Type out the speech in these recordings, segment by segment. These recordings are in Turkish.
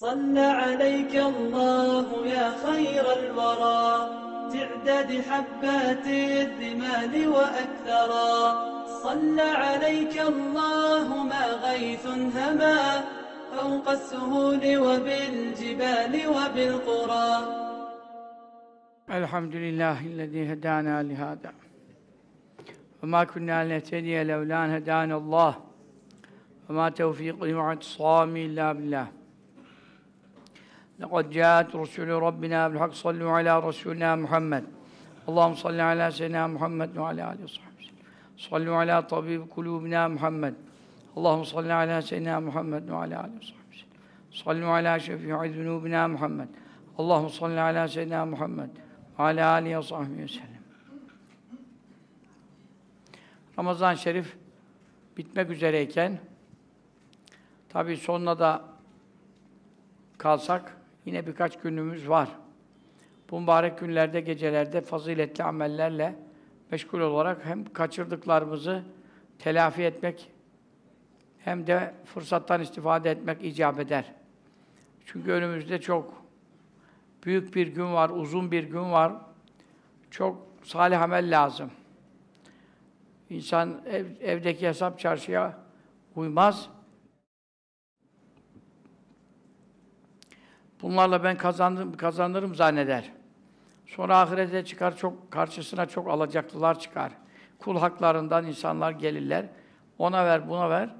صلى عليك الله يا خير الورى. تعداد حبات الرمال وأكثرا. صلى عليك الله ما غيث هما. فوق السهول وبالجبال وبالقرى. الحمد لله الذي هدانا لهذا. وما كنا لنهتدي لولا أن هدانا الله. وما توفيقي واعتصامي إلا بالله. لقد جاءت رسل ربنا بالحق صلوا على رسولنا محمد اللهم صل على سيدنا محمد وعلى آله وصحبه وسلم صلوا على طبيب قلوبنا محمد اللهم صل على سيدنا محمد وعلى آله وصحبه وسلم صلوا على شفيع ذنوبنا محمد اللهم صل على سيدنا محمد وعلى آله وصحبه وسلم Ramazan-ı Şerif bitmek üzereyken tabi sonuna da kalsak yine birkaç günümüz var. Bu mübarek günlerde, gecelerde faziletli amellerle meşgul olarak hem kaçırdıklarımızı telafi etmek hem de fırsattan istifade etmek icap eder. Çünkü önümüzde çok büyük bir gün var, uzun bir gün var. Çok salih amel lazım. İnsan ev, evdeki hesap çarşıya uymaz. Bunlarla ben kazandım, kazanırım zanneder. Sonra ahirete çıkar, çok karşısına çok alacaklılar çıkar. Kul haklarından insanlar gelirler. Ona ver, buna ver.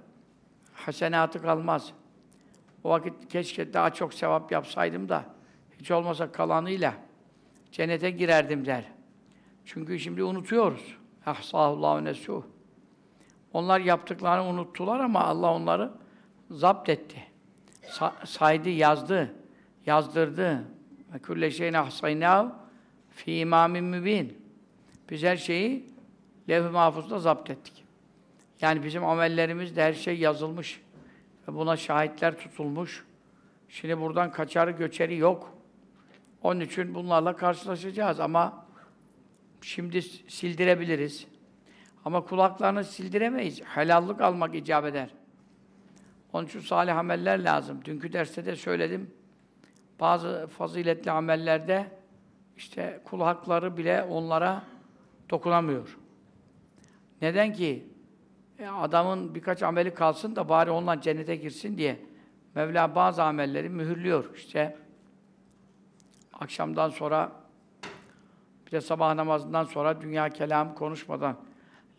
Hasenatı kalmaz. O vakit keşke daha çok sevap yapsaydım da hiç olmasa kalanıyla cennete girerdim der. Çünkü şimdi unutuyoruz. Ahsahullahu nesuh. Onlar yaptıklarını unuttular ama Allah onları zapt etti. Sa saydı, yazdı, yazdırdı. Ve külle şeyin ahsaynav fi imamin mübin. Biz her şeyi levh-i mahfuzda zapt ettik. Yani bizim amellerimizde her şey yazılmış. Ve buna şahitler tutulmuş. Şimdi buradan kaçarı göçeri yok. Onun için bunlarla karşılaşacağız ama şimdi sildirebiliriz. Ama kulaklarını sildiremeyiz. Helallık almak icap eder. Onun için salih ameller lazım. Dünkü derste de söyledim. Bazı faziletli amellerde işte kul hakları bile onlara dokunamıyor. Neden ki? E, adamın birkaç ameli kalsın da bari onunla cennete girsin diye Mevla bazı amelleri mühürlüyor. İşte akşamdan sonra bir de sabah namazından sonra dünya kelam konuşmadan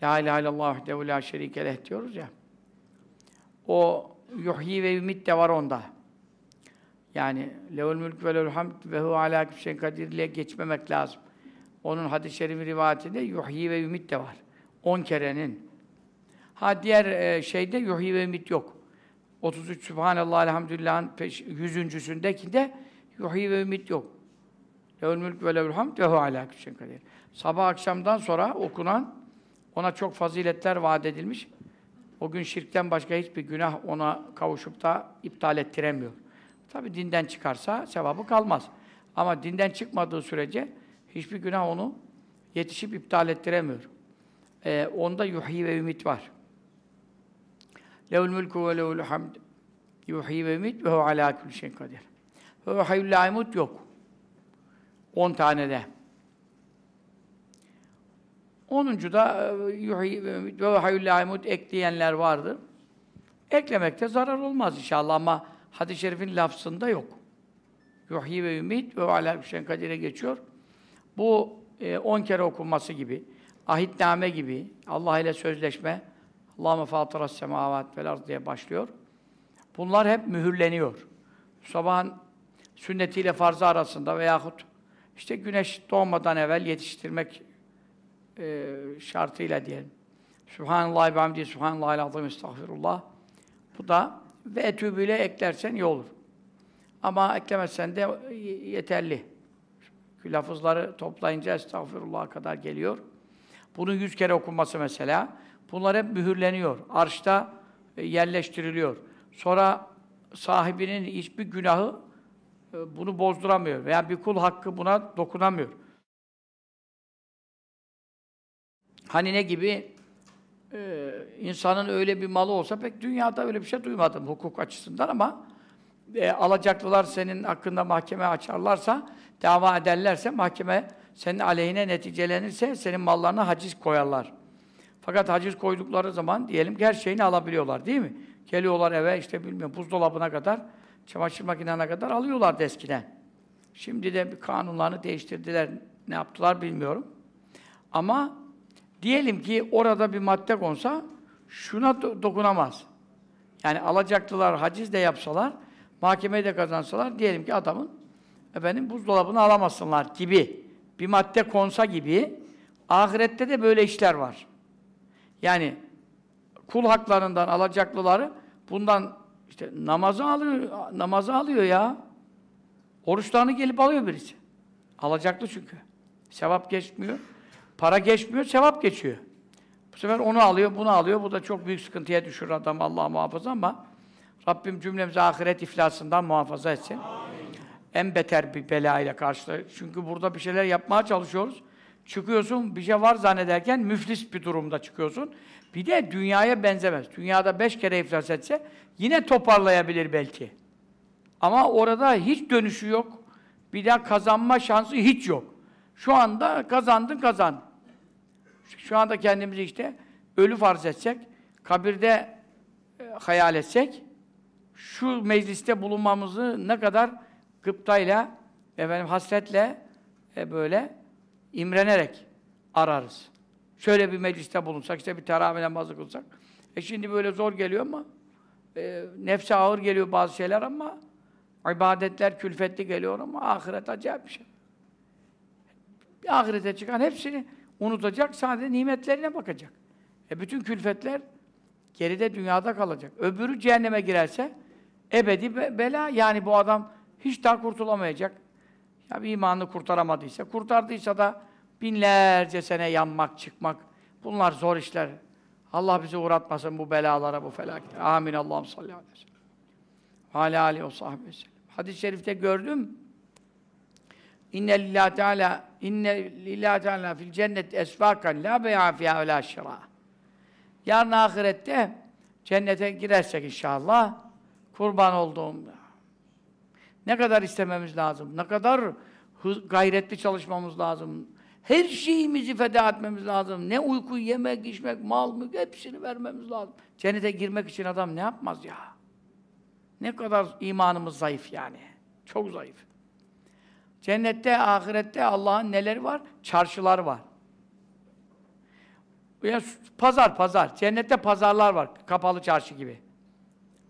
La ilahe illallah vahdehu la şerike leh diyoruz ya. O yuhyi ve ümit de var onda. Yani lehul mülk ve lehul hamd ve hu ala küfşen kadirliğe geçmemek lazım. Onun hadis-i şerifi rivayetinde yuhyi ve ümit de var. On kerenin. Ha diğer e, şeyde yuhyi ve ümit yok. 33 Sübhanallah elhamdülillah'ın yüzüncüsündekinde yuhyi ve ümit yok. Lehul mülk ve lehul hamd ve hu ala küfşen kadir. Sabah akşamdan sonra okunan ona çok faziletler vaat edilmiş. O gün şirkten başka hiçbir günah ona kavuşup da iptal ettiremiyor. Tabi dinden çıkarsa sevabı kalmaz. Ama dinden çıkmadığı sürece hiçbir günah onu yetişip iptal ettiremiyor. Ee, onda yuhyi ve ümit var. Lehul mülkü ve lehul hamd yuhyi ve ümit ve hu alâ külli şeyin kadir. Ve hayyul la yok. On tane de. Onuncu da yuhyi ve hayyul la ekleyenler vardır. Eklemekte zarar olmaz inşallah ama hadis-i şerifin lafzında yok. Yuhyi ve ümit ve alâ şeyin kadire geçiyor. Bu e, on kere okunması gibi, ahitname gibi, Allah ile sözleşme, Allahümme fatıras semavat vel arz diye başlıyor. Bunlar hep mühürleniyor. Sabahın sünnetiyle farzı arasında veyahut işte güneş doğmadan evvel yetiştirmek e, şartıyla diyelim. Subhanallah ve hamdi, Subhanallahil azim, estağfirullah. Bu da ve etübüyle eklersen iyi olur. Ama eklemezsen de yeterli. Lafızları toplayınca estağfirullah'a kadar geliyor. Bunun yüz kere okunması mesela. Bunlar hep mühürleniyor. Arşta e, yerleştiriliyor. Sonra sahibinin hiçbir günahı e, bunu bozduramıyor. Veya bir kul hakkı buna dokunamıyor. Hani ne gibi? Ee, insanın öyle bir malı olsa pek dünyada öyle bir şey duymadım hukuk açısından ama e, alacaklılar senin hakkında mahkeme açarlarsa, dava ederlerse mahkeme senin aleyhine neticelenirse senin mallarına haciz koyarlar. Fakat haciz koydukları zaman diyelim ki her şeyini alabiliyorlar değil mi? Geliyorlar eve işte bilmiyorum buzdolabına kadar, çamaşır makinene kadar alıyorlardı eskiden. Şimdi de kanunlarını değiştirdiler. Ne yaptılar bilmiyorum. Ama diyelim ki orada bir madde konsa şuna do- dokunamaz. Yani alacaklılar haciz de yapsalar, mahkemeyi de kazansalar diyelim ki adamın efendim buzdolabını alamazsınlar gibi bir madde konsa gibi ahirette de böyle işler var. Yani kul haklarından alacaklıları bundan işte namazı alıyor, namazı alıyor ya. Oruçlarını gelip alıyor birisi. Alacaklı çünkü. Sevap geçmiyor. Para geçmiyor, sevap geçiyor. Bu sefer onu alıyor, bunu alıyor. Bu da çok büyük sıkıntıya düşürür adam Allah muhafaza ama Rabbim cümlemizi ahiret iflasından muhafaza etsin. En beter bir belayla karşı. Çünkü burada bir şeyler yapmaya çalışıyoruz. Çıkıyorsun, bir şey var zannederken müflis bir durumda çıkıyorsun. Bir de dünyaya benzemez. Dünyada beş kere iflas etse yine toparlayabilir belki. Ama orada hiç dönüşü yok. Bir daha kazanma şansı hiç yok. Şu anda kazandın kazan. Şu anda kendimizi işte ölü farz etsek, kabirde e, hayal etsek, şu mecliste bulunmamızı ne kadar gıptayla, efendim hasretle e, böyle imrenerek ararız. Şöyle bir mecliste bulunsak, işte bir teravih namazı kılsak. E şimdi böyle zor geliyor ama e, nefse ağır geliyor bazı şeyler ama ibadetler külfetli geliyor ama ahiret acayip bir şey. Bir ahirete çıkan hepsini unutacak, sadece nimetlerine bakacak. E bütün külfetler geride dünyada kalacak. Öbürü cehenneme girerse ebedi be- bela. Yani bu adam hiç daha kurtulamayacak. Ya bir imanını kurtaramadıysa, kurtardıysa da binlerce sene yanmak, çıkmak. Bunlar zor işler. Allah bizi uğratmasın bu belalara, bu felakete. Amin. Allah'ım sallallahu aleyhi ve sellem. Alâ aleyhi ve sellem. Hadis-i şerifte gördüm. İnne lillahi teala inne lillahi teala fil cennet esfakan la bey'a fiha ve la şira. Yarın ahirette cennete girersek inşallah kurban olduğum ne kadar istememiz lazım, ne kadar gayretli çalışmamız lazım. Her şeyimizi feda etmemiz lazım. Ne uyku, yemek, içmek, mal, mülk hepsini vermemiz lazım. Cennete girmek için adam ne yapmaz ya? Ne kadar imanımız zayıf yani. Çok zayıf. Cennette, ahirette Allah'ın neleri var? Çarşılar var. Ya, pazar, pazar. Cennette pazarlar var. Kapalı çarşı gibi.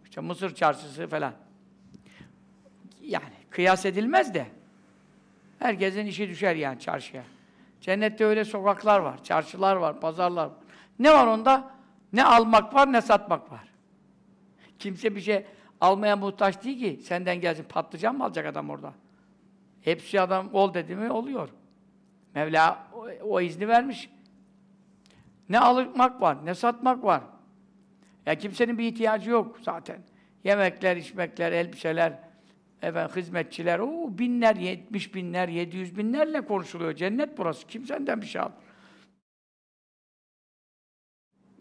İşte Mısır çarşısı falan. Yani kıyas edilmez de. Herkesin işi düşer yani çarşıya. Cennette öyle sokaklar var, çarşılar var, pazarlar var. Ne var onda? Ne almak var, ne satmak var. Kimse bir şey almaya muhtaç değil ki. Senden gelsin patlıcan mı alacak adam orada? Hepsi adam ol dedi mi oluyor. Mevla o, o izni vermiş. Ne almak var, ne satmak var. Ya kimsenin bir ihtiyacı yok zaten. Yemekler, içmekler, elbiseler, efendim, hizmetçiler, o binler, yetmiş binler, yedi yüz binlerle konuşuluyor. Cennet burası. Kim bir şey al?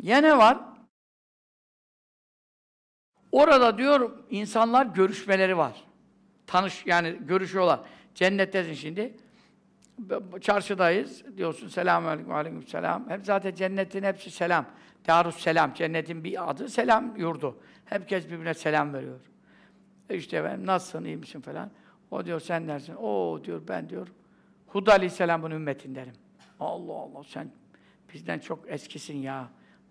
Ya ne var? Orada diyor insanlar görüşmeleri var. Tanış yani görüşüyorlar. Cennettesin şimdi. Çarşıdayız. Diyorsun selamun aleyküm, aleyküm selam. Hep zaten cennetin hepsi selam. Darus selam. Cennetin bir adı selam yurdu. Herkes birbirine selam veriyor. E işte ben nasılsın, iyi misin falan. O diyor sen dersin. O diyor ben diyor Hud Aleyhisselam'ın ümmetindenim. Allah Allah sen bizden çok eskisin ya.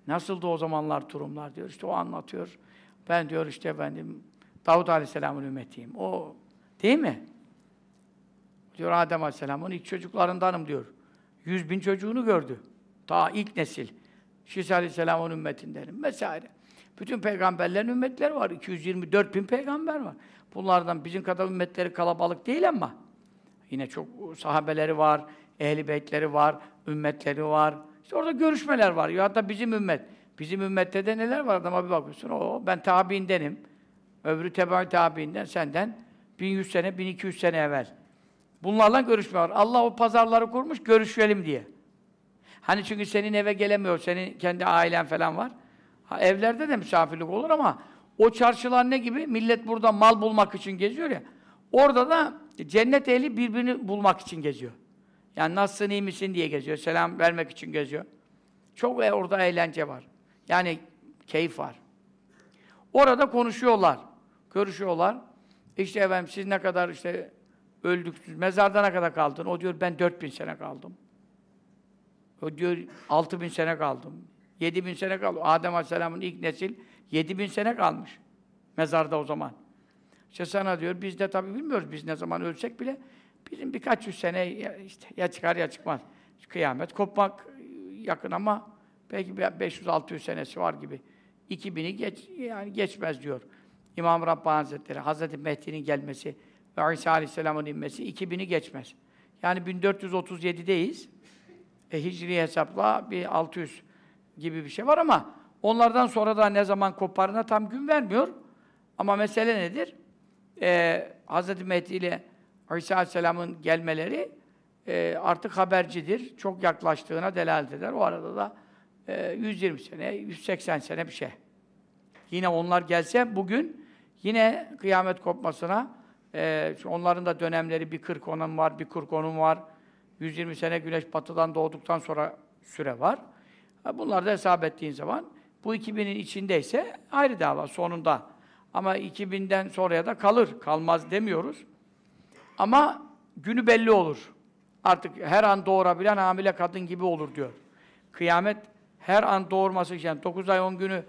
Nasıldı o zamanlar durumlar diyor. İşte o anlatıyor. Ben diyor işte efendim Davud Aleyhisselam'ın ümmetiyim. O değil mi? Diyor Adem Aleyhisselam'ın ilk çocuklarındanım diyor. Yüz bin çocuğunu gördü. Ta ilk nesil. Şis Aleyhisselam'ın ümmetindenim vesaire. Bütün peygamberlerin ümmetleri var. 224 bin peygamber var. Bunlardan bizim kadar ümmetleri kalabalık değil ama yine çok sahabeleri var, ehli beytleri var, ümmetleri var. İşte orada görüşmeler var. Ya hatta bizim ümmet. Bizim ümmette de neler var adama bir bakıyorsun. O ben tabiindenim. Öbürü tebaa tabiinden senden 1100 sene, 1200 sene evvel. Bunlarla görüşme var. Allah o pazarları kurmuş, görüşelim diye. Hani çünkü senin eve gelemiyor, senin kendi ailen falan var. Ha, evlerde de misafirlik olur ama O çarşılar ne gibi? Millet burada mal bulmak için geziyor ya. Orada da cennet ehli birbirini bulmak için geziyor. Yani nasılsın, iyi misin diye geziyor. Selam vermek için geziyor. Çok e- orada eğlence var. Yani keyif var. Orada konuşuyorlar. Görüşüyorlar. İşte efendim siz ne kadar işte öldük, mezarda ne kadar kaldın? O diyor ben 4000 sene kaldım. O diyor 6000 sene kaldım. 7000 sene kaldım. Adem Aleyhisselam'ın ilk nesil 7000 sene kalmış. Mezarda o zaman. İşte sana diyor, biz de tabii bilmiyoruz biz ne zaman ölsek bile bizim birkaç yüz sene ya, işte ya çıkar ya çıkmaz. Kıyamet kopmak yakın ama belki 500-600 senesi var gibi. 2000'i geç, yani geçmez diyor. İmam Rabbani Hazretleri, Hazreti Mehdi'nin gelmesi ve İsa Aleyhisselam'ın inmesi 2000'i geçmez. Yani 1437'deyiz. E, hicri hesapla bir 600 gibi bir şey var ama onlardan sonra da ne zaman koparına tam gün vermiyor. Ama mesele nedir? Ee, Hz. Mehdi ile İsa Aleyhisselam'ın gelmeleri e, artık habercidir. Çok yaklaştığına delalet eder. O arada da e, 120 sene, 180 sene bir şey. Yine onlar gelse bugün yine kıyamet kopmasına e, onların da dönemleri bir 40 onun var, bir 40 onun var. 120 sene güneş batıdan doğduktan sonra süre var. Bunları da hesap ettiğin zaman bu 2000'in içindeyse ayrı dava sonunda. Ama 2000'den sonraya da kalır. Kalmaz demiyoruz. Ama günü belli olur. Artık her an doğurabilen hamile kadın gibi olur diyor. Kıyamet her an doğurması için 9 ay 10 günü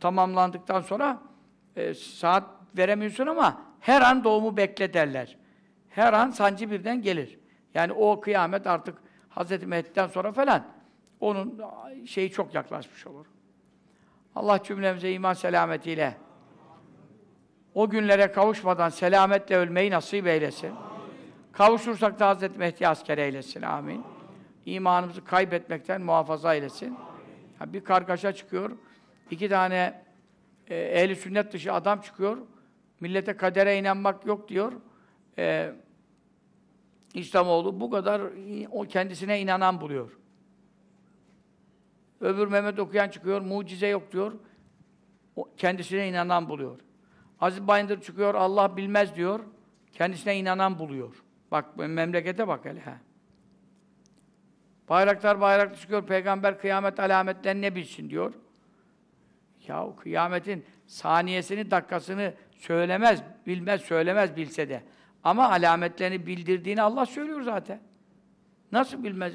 tamamlandıktan sonra e, saat veremiyorsun ama her an doğumu bekle derler. Her an sancı birden gelir. Yani o kıyamet artık Hz. Mehdi'den sonra falan onun şeyi çok yaklaşmış olur. Allah cümlemize iman selametiyle o günlere kavuşmadan selametle ölmeyi nasip eylesin. Kavuşursak da Hz. Mehdi asker eylesin. Amin. İmanımızı kaybetmekten muhafaza eylesin. Yani bir kargaşa çıkıyor. iki tane e, ehli sünnet dışı adam çıkıyor. Millete kadere inanmak yok diyor. E, İslamoğlu bu kadar o kendisine inanan buluyor. Öbür Mehmet okuyan çıkıyor, mucize yok diyor. O kendisine inanan buluyor. Aziz Bayındır çıkıyor, Allah bilmez diyor. Kendisine inanan buluyor. Bak memlekete bak hele. He. Bayraktar bayraklı çıkıyor, peygamber kıyamet alametlerini ne bilsin diyor. Ya kıyametin saniyesini, dakikasını söylemez, bilmez, söylemez bilse de. Ama alametlerini bildirdiğini Allah söylüyor zaten. Nasıl bilmez?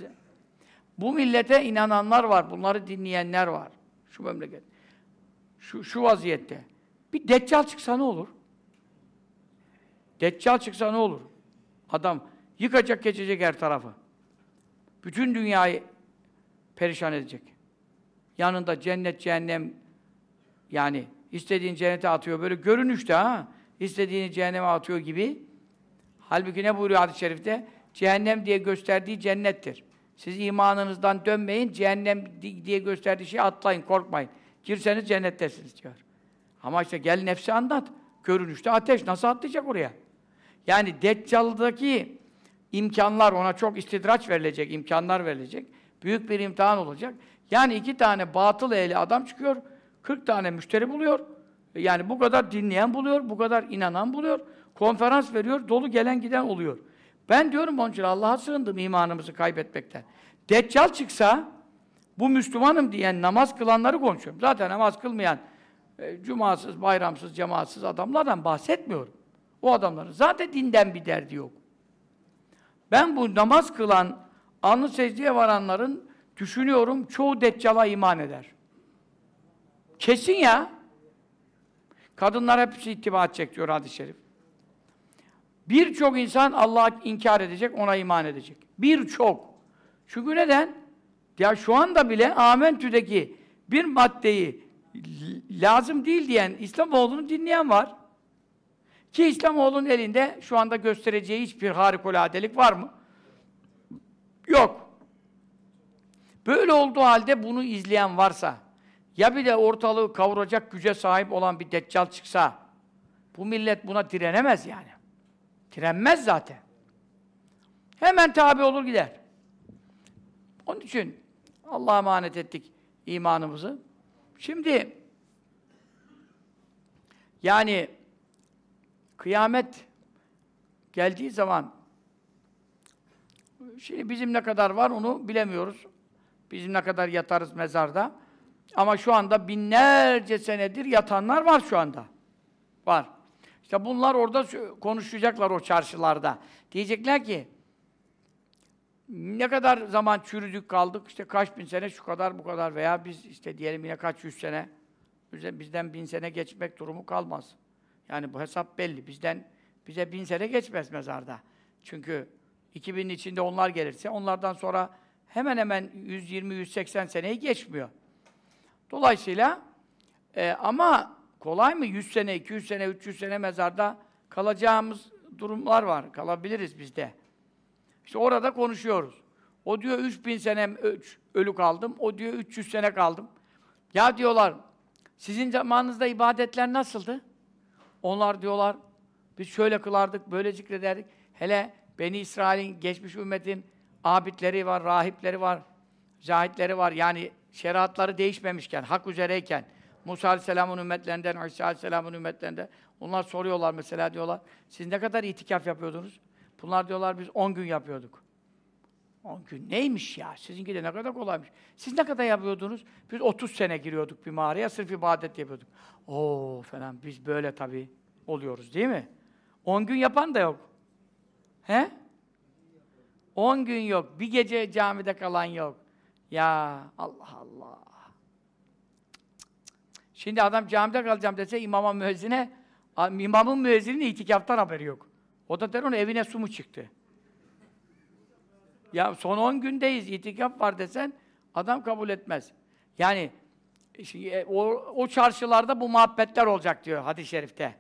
Bu millete inananlar var, bunları dinleyenler var. Şu memleket. Şu, şu vaziyette. Bir deccal çıksa ne olur? Deccal çıksa ne olur? Adam yıkacak geçecek her tarafı. Bütün dünyayı perişan edecek. Yanında cennet, cehennem yani istediğin cennete atıyor böyle görünüşte ha. İstediğini cehenneme atıyor gibi. Halbuki ne buyuruyor hadis-i şerifte? Cehennem diye gösterdiği cennettir. Siz imanınızdan dönmeyin, cehennem diye gösterdiği şeyi atlayın, korkmayın. Girseniz cennettesiniz diyor. Ama işte gel nefsi anlat. Görünüşte ateş, nasıl atlayacak oraya? Yani Deccal'daki imkanlar, ona çok istidraç verilecek, imkanlar verilecek. Büyük bir imtihan olacak. Yani iki tane batıl ehli adam çıkıyor, 40 tane müşteri buluyor. Yani bu kadar dinleyen buluyor, bu kadar inanan buluyor. Konferans veriyor, dolu gelen giden oluyor. Ben diyorum onun için Allah'a sığındım imanımızı kaybetmekten. Deccal çıksa, bu Müslümanım diyen namaz kılanları konuşuyorum. Zaten namaz kılmayan, e, cumasız, bayramsız, cemaatsız adamlardan bahsetmiyorum. O adamların zaten dinden bir derdi yok. Ben bu namaz kılan, anlı secdeye varanların düşünüyorum çoğu Deccal'a iman eder. Kesin ya. Kadınlar hepsi ittiba edecek diyor hadis-i şerif. Birçok insan Allah'ı inkar edecek, ona iman edecek. Birçok. Çünkü neden? Ya şu anda bile Amentü'deki bir maddeyi lazım değil diyen İslamoğlu'nu dinleyen var. Ki İslamoğlu'nun elinde şu anda göstereceği hiçbir harikuladelik var mı? Yok. Böyle olduğu halde bunu izleyen varsa, ya bir de ortalığı kavuracak güce sahip olan bir deccal çıksa, bu millet buna direnemez yani. Direnmez zaten. Hemen tabi olur gider. Onun için Allah'a emanet ettik imanımızı. Şimdi Yani kıyamet geldiği zaman şimdi bizim ne kadar var onu bilemiyoruz. Bizim ne kadar yatarız mezarda. Ama şu anda binlerce senedir yatanlar var şu anda. Var. İşte bunlar orada konuşacaklar o çarşılarda. Diyecekler ki ne kadar zaman çürüdük kaldık, işte kaç bin sene şu kadar bu kadar veya biz işte diyelim yine kaç yüz sene, bizden bin sene geçmek durumu kalmaz. Yani bu hesap belli. Bizden bize bin sene geçmez mezarda. Çünkü 2000'in içinde onlar gelirse onlardan sonra hemen hemen 120-180 seneyi geçmiyor. Dolayısıyla e, ama kolay mı 100 sene, 200 sene, 300 sene mezarda kalacağımız durumlar var. Kalabiliriz biz de. İşte orada konuşuyoruz. O diyor 3000 sene ölü kaldım. O diyor 300 sene kaldım. Ya diyorlar, sizin zamanınızda ibadetler nasıldı? Onlar diyorlar, biz şöyle kılardık, böyle zikrederdik. Hele Beni İsrail'in, geçmiş ümmetin abidleri var, rahipleri var, zahitleri var. Yani şeriatları değişmemişken, hak üzereyken, Musa Aleyhisselam'ın ümmetlerinden, İsa Aleyhisselam'ın ümmetlerinden, onlar soruyorlar mesela diyorlar, siz ne kadar itikaf yapıyordunuz? Bunlar diyorlar biz 10 gün yapıyorduk. 10 gün neymiş ya? Sizinki de ne kadar kolaymış. Siz ne kadar yapıyordunuz? Biz 30 sene giriyorduk bir mağaraya, sırf ibadet yapıyorduk. Oo falan, biz böyle tabii oluyoruz değil mi? 10 gün yapan da yok. He? 10 gün yok, bir gece camide kalan yok. Ya Allah Allah. Şimdi adam camide kalacağım dese imama müezzine, imamın müezzinin itikaftan haberi yok. O da der onun evine su mu çıktı? Ya son 10 gündeyiz, itikaf var desen adam kabul etmez. Yani e, o, o çarşılarda bu muhabbetler olacak diyor hadis-i şerifte.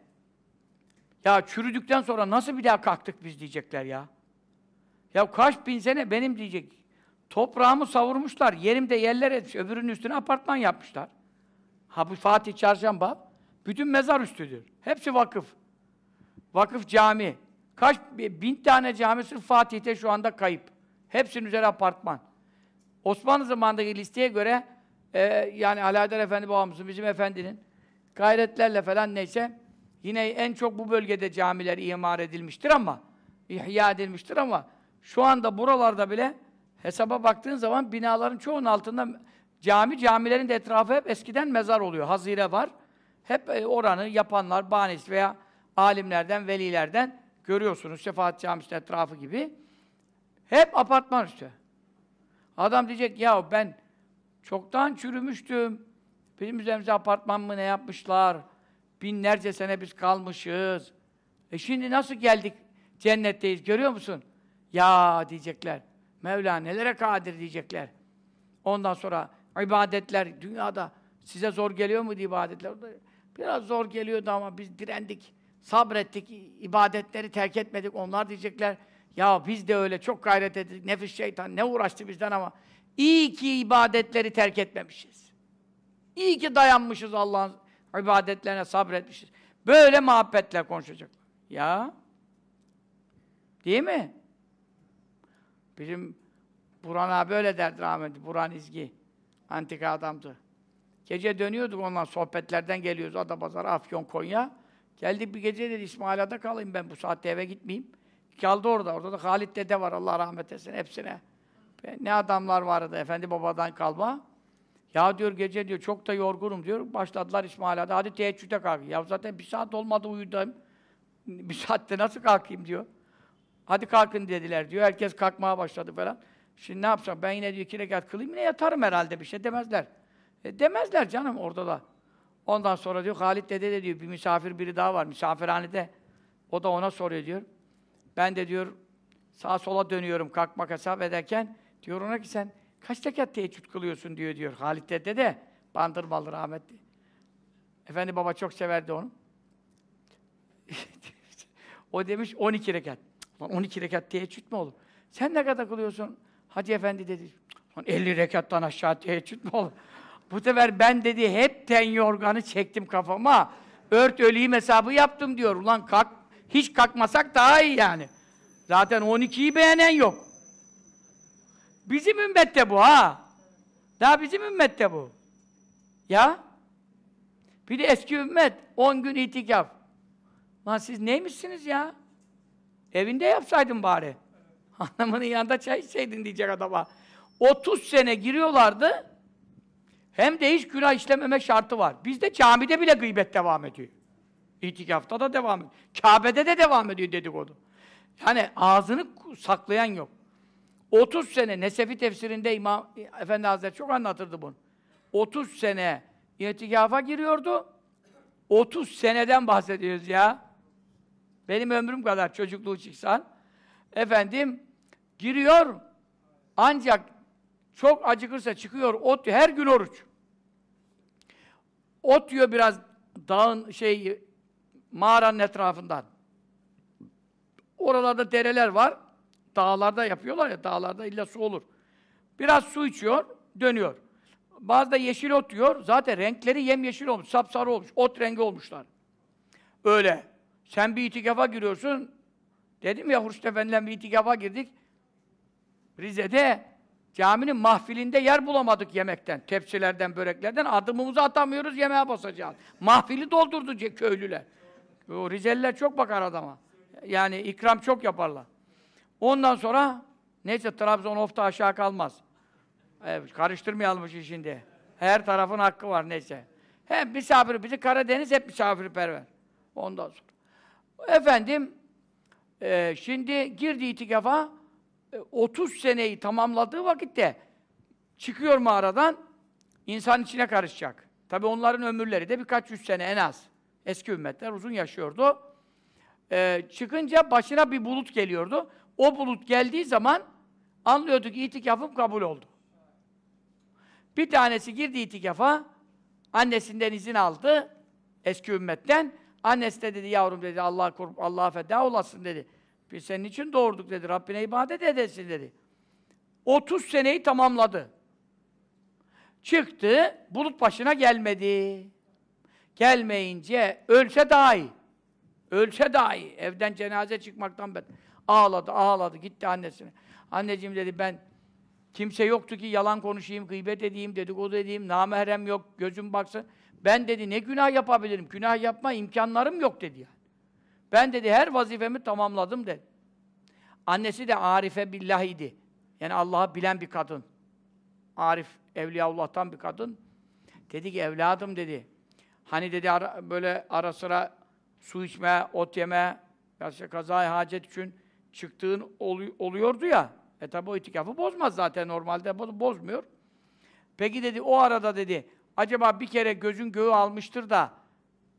Ya çürüdükten sonra nasıl bir daha kalktık biz diyecekler ya. Ya kaç bin sene benim diyecek. Toprağımı savurmuşlar, yerimde yerler etmiş, öbürünün üstüne apartman yapmışlar. Ha bu Fatih Çarşamba, bütün mezar üstüdür. Hepsi vakıf. Vakıf cami. Kaç bin tane cami sırf Fatih'te şu anda kayıp. Hepsinin üzeri apartman. Osmanlı zamanındaki listeye göre e, yani Alaeddin Efendi babamızın, bizim efendinin gayretlerle falan neyse yine en çok bu bölgede camiler imar edilmiştir ama ihya edilmiştir ama şu anda buralarda bile hesaba baktığın zaman binaların çoğunun altında cami, camilerin de etrafı hep eskiden mezar oluyor. Hazire var. Hep e, oranı yapanlar, banis veya alimlerden, velilerden görüyorsunuz. Şefaat Camisi'nin etrafı gibi. Hep apartman üstü. Adam diyecek ya ben çoktan çürümüştüm. Bizim üzerimize apartman mı ne yapmışlar? Binlerce sene biz kalmışız. E şimdi nasıl geldik cennetteyiz görüyor musun? Ya diyecekler. Mevla nelere kadir diyecekler. Ondan sonra ibadetler dünyada size zor geliyor mu ibadetler? Biraz zor geliyordu ama biz direndik, sabrettik, ibadetleri terk etmedik. Onlar diyecekler, ya biz de öyle çok gayret ettik, nefis şeytan ne uğraştı bizden ama iyi ki ibadetleri terk etmemişiz. İyi ki dayanmışız Allah'ın ibadetlerine sabretmişiz. Böyle muhabbetler konuşacak. Ya. Değil mi? Bizim Burhan abi öyle derdi rahmetli. Burhan İzgi. Antika adamdı. Gece dönüyorduk ondan sohbetlerden geliyoruz. Adapazarı, Afyon, Konya. Geldik bir gece dedi İsmail Ağa'da kalayım ben bu saatte eve gitmeyeyim. Kaldı orada. Orada da Halit dede var Allah rahmet etsin hepsine. Ne adamlar vardı efendi babadan kalma. Ya diyor gece diyor çok da yorgunum diyor. Başladılar İsmail Ağa'da. Hadi teheccüde kalk. Ya zaten bir saat olmadı uyudum. Bir saatte nasıl kalkayım diyor. Hadi kalkın dediler diyor. Herkes kalkmaya başladı falan. Şimdi ne yapacağım? Ben yine diyor iki rekat kılayım yine yatarım herhalde bir şey demezler. E, demezler canım orada da. Ondan sonra diyor Halit dede de diyor bir misafir biri daha var misafirhanede. O da ona soruyor diyor. Ben de diyor sağa sola dönüyorum kalkmak hesap ederken diyor ona ki sen kaç rekat teheccüd kılıyorsun diyor diyor. Halit dede de bandırmalı rahmetli. Efendi baba çok severdi onu. o demiş 12 rekat. 12 rekat teheccüd mü olur? Sen ne kadar kılıyorsun? Hacı efendi dedi. 50 rekattan aşağı teheccüd mü olur? Bu sefer ben dedi hep ten yorganı çektim kafama. Ört öleyim hesabı yaptım diyor. Ulan kalk, hiç kalkmasak daha iyi yani. Zaten 12'yi beğenen yok. Bizim ümmette bu ha. Daha bizim ümmette bu. Ya? Bir de eski ümmet 10 gün itikaf. Lan siz neymişsiniz ya? Evinde yapsaydın bari. Hanımının yanında çay içseydin diyecek adama. 30 sene giriyorlardı. Hem de hiç günah işlememe şartı var. Bizde camide bile gıybet devam ediyor. İtikafta da devam ediyor. Kabe'de de devam ediyor dedikodu. Yani ağzını saklayan yok. 30 sene Nesefi tefsirinde İmam Efendi Hazretleri çok anlatırdı bunu. 30 sene itikafa giriyordu. 30 seneden bahsediyoruz ya. Benim ömrüm kadar çocukluğu çıksan. Efendim giriyor ancak çok acıkırsa çıkıyor ot her gün oruç. Ot yiyor biraz dağın şey mağaranın etrafından. Oralarda dereler var. Dağlarda yapıyorlar ya, dağlarda illa su olur. Biraz su içiyor, dönüyor. Bazı da yeşil ot yiyor. Zaten renkleri yemyeşil olmuş, sapsarı olmuş. Ot rengi olmuşlar. Öyle. Sen bir itikafa giriyorsun. Dedim ya Hurşit Efendi'yle bir itikafa girdik. Rize'de caminin mahfilinde yer bulamadık yemekten. Tepsilerden, böreklerden. Adımımızı atamıyoruz, yemeğe basacağız. Mahfili doldurdu köylüler. O Rizeliler çok bakar adama. Yani ikram çok yaparlar. Ondan sonra neyse Trabzon ofta aşağı kalmaz. Evet, karıştırmayalım şimdi. Her tarafın hakkı var neyse. Hem misafir, bizi Karadeniz hep misafirperver. Ondan sonra. Efendim, e, şimdi girdi itikafa, e, 30 seneyi tamamladığı vakitte çıkıyor mağaradan, insan içine karışacak. Tabi onların ömürleri de birkaç yüz sene en az. Eski ümmetler uzun yaşıyordu. E, çıkınca başına bir bulut geliyordu. O bulut geldiği zaman anlıyorduk ki itikafım kabul oldu. Bir tanesi girdi itikafa, annesinden izin aldı, eski ümmetten. Annesi de dedi, yavrum dedi, Allah korup Allah'a feda olasın dedi. Biz senin için doğurduk dedi, Rabbine ibadet edesin dedi. 30 seneyi tamamladı. Çıktı, bulut başına gelmedi. Gelmeyince ölse daha iyi. Ölse daha iyi. Evden cenaze çıkmaktan ben. Ağladı, ağladı, gitti annesine. Anneciğim dedi ben kimse yoktu ki yalan konuşayım, gıybet edeyim, dedikodu edeyim, namahrem yok, gözüm baksın. Ben dedi ne günah yapabilirim? Günah yapma imkanlarım yok dedi yani. Ben dedi her vazifemi tamamladım dedi. Annesi de Arife billah idi. Yani Allah'ı bilen bir kadın. Arif, Evliyaullah'tan bir kadın. Dedi ki evladım dedi. Hani dedi ara, böyle ara sıra su içme, ot yeme, ya işte kazaya hacet için çıktığın ol, oluyordu ya. E tabi o itikafı bozmaz zaten normalde bozmuyor. Peki dedi o arada dedi acaba bir kere gözün göğü almıştır da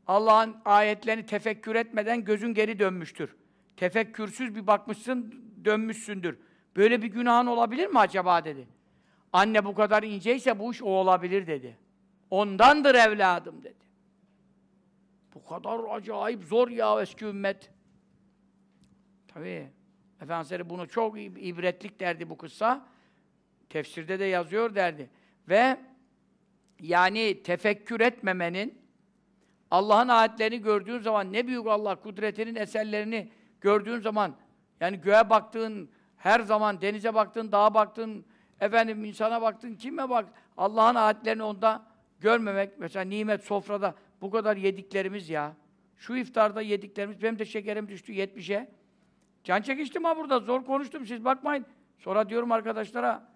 Allah'ın ayetlerini tefekkür etmeden gözün geri dönmüştür. Tefekkürsüz bir bakmışsın, dönmüşsündür. Böyle bir günahın olabilir mi acaba dedi. Anne bu kadar inceyse bu iş o olabilir dedi. Ondandır evladım dedi. Bu kadar acayip zor ya eski ümmet. Tabii. Efendimiz bunu çok ibretlik derdi bu kıssa. Tefsirde de yazıyor derdi. Ve yani tefekkür etmemenin Allah'ın ayetlerini gördüğün zaman ne büyük Allah kudretinin eserlerini gördüğün zaman yani göğe baktığın her zaman denize baktın, dağa baktın, efendim insana baktın, kime bak Allah'ın ayetlerini onda görmemek mesela nimet sofrada bu kadar yediklerimiz ya. Şu iftarda yediklerimiz benim de şekerim düştü 70'e. Can çekiştim ha burada, zor konuştum, siz bakmayın. Sonra diyorum arkadaşlara,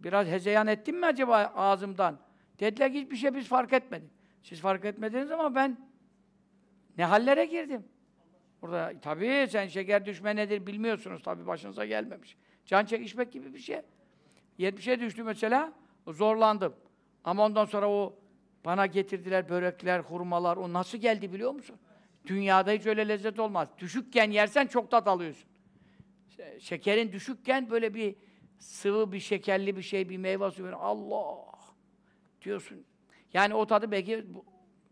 biraz hezeyan ettim mi acaba ağzımdan? Dediler ki hiçbir şey biz fark etmedik. Siz fark etmediniz ama ben ne hallere girdim. Burada tabii sen şeker düşme nedir bilmiyorsunuz tabii başınıza gelmemiş. Can çekişmek gibi bir şey. 70'e düştü mesela, zorlandım. Ama ondan sonra o bana getirdiler börekler, hurmalar, o nasıl geldi biliyor musun? Dünyada hiç öyle lezzet olmaz. Düşükken yersen çok tat alıyorsun. Şekerin düşükken böyle bir sıvı bir şekerli bir şey, bir meyve suyu Allah diyorsun. Yani o tadı belki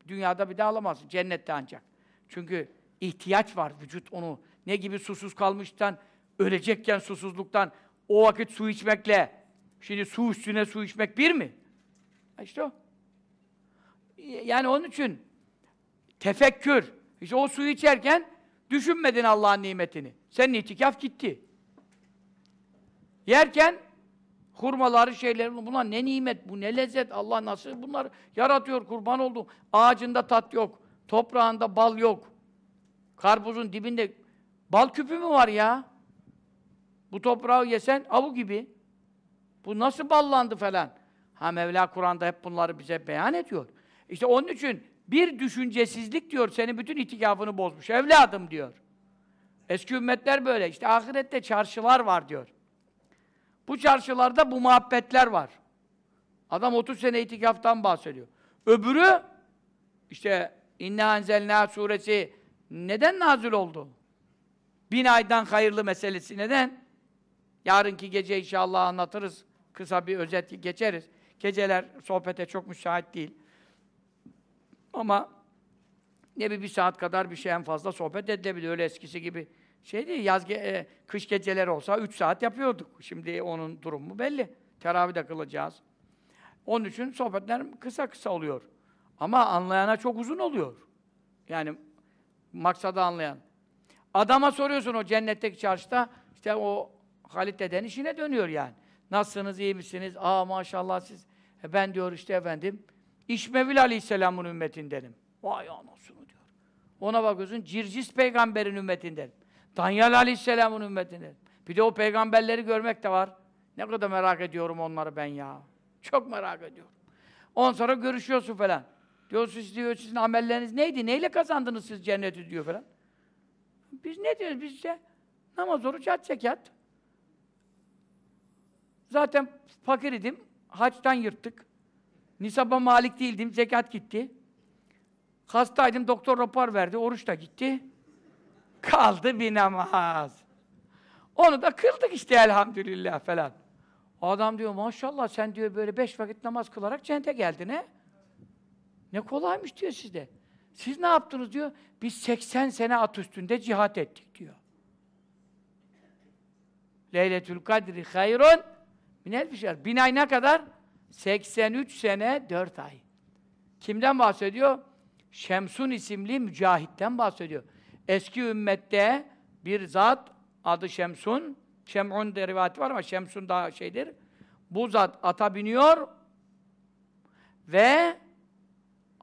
dünyada bir daha alamazsın. Cennette ancak. Çünkü ihtiyaç var. Vücut onu ne gibi susuz kalmıştan, ölecekken susuzluktan o vakit su içmekle şimdi su üstüne su içmek bir mi? İşte o. Yani onun için tefekkür. İşte o suyu içerken düşünmedin Allah'ın nimetini. Senin itikaf gitti. Yerken Hurmaları, şeyleri, bunlar ne nimet, bu ne lezzet, Allah nasıl bunları yaratıyor, kurban oldu. Ağacında tat yok, toprağında bal yok. Karpuzun dibinde bal küpü mü var ya? Bu toprağı yesen avu gibi. Bu nasıl ballandı falan. Ha Mevla Kur'an'da hep bunları bize beyan ediyor. İşte onun için bir düşüncesizlik diyor, senin bütün itikafını bozmuş. Evladım diyor. Eski ümmetler böyle. İşte ahirette çarşılar var diyor. Bu çarşılarda bu muhabbetler var. Adam 30 sene itikaftan bahsediyor. Öbürü işte İnna enzelna suresi neden nazil oldu? Bin aydan hayırlı meselesi neden? Yarınki gece inşallah anlatırız. Kısa bir özet geçeriz. Geceler sohbete çok müsait değil. Ama ne bir, bir saat kadar bir şey en fazla sohbet edilebilir. Öyle eskisi gibi şey değil. Yaz ge e, kış geceleri olsa üç saat yapıyorduk. Şimdi onun durumu belli. Teravih de kılacağız. Onun için sohbetler kısa kısa oluyor. Ama anlayana çok uzun oluyor. Yani maksadı anlayan. Adama soruyorsun o cennetteki çarşıda, işte o Halit deden işine dönüyor yani. Nasılsınız, iyi misiniz? Aa maşallah siz. E ben diyor işte efendim, İşmevil Aleyhisselam'ın ümmetindenim. Vay anasını diyor. Ona bakıyorsun, Circis peygamberin ümmetindenim. Danyal Aleyhisselam'ın ümmetindenim. Bir de o peygamberleri görmek de var. Ne kadar merak ediyorum onları ben ya. Çok merak ediyorum. On sonra görüşüyorsun falan. Diyor siz diyor sizin amelleriniz neydi? Neyle kazandınız siz cenneti diyor falan. Biz ne diyoruz biz işte? Namaz, oruç, hac, zekat. Zaten fakir idim. Haçtan yırttık. Nisaba malik değildim. Zekat gitti. Hastaydım. Doktor rapor verdi. Oruç da gitti. Kaldı bir namaz. Onu da kıldık işte elhamdülillah falan. Adam diyor maşallah sen diyor böyle beş vakit namaz kılarak cennete geldin he. Ne kolaymış diyor sizde. Siz ne yaptınız diyor. Biz 80 sene at üstünde cihat ettik diyor. Leyletül kadri hayrun minel fişer. Bin ay ne kadar? 83 sene 4 ay. Kimden bahsediyor? Şemsun isimli mücahitten bahsediyor. Eski ümmette bir zat adı Şemsun. Şem'un de rivayeti var ama Şemsun daha şeydir. Bu zat ata biniyor ve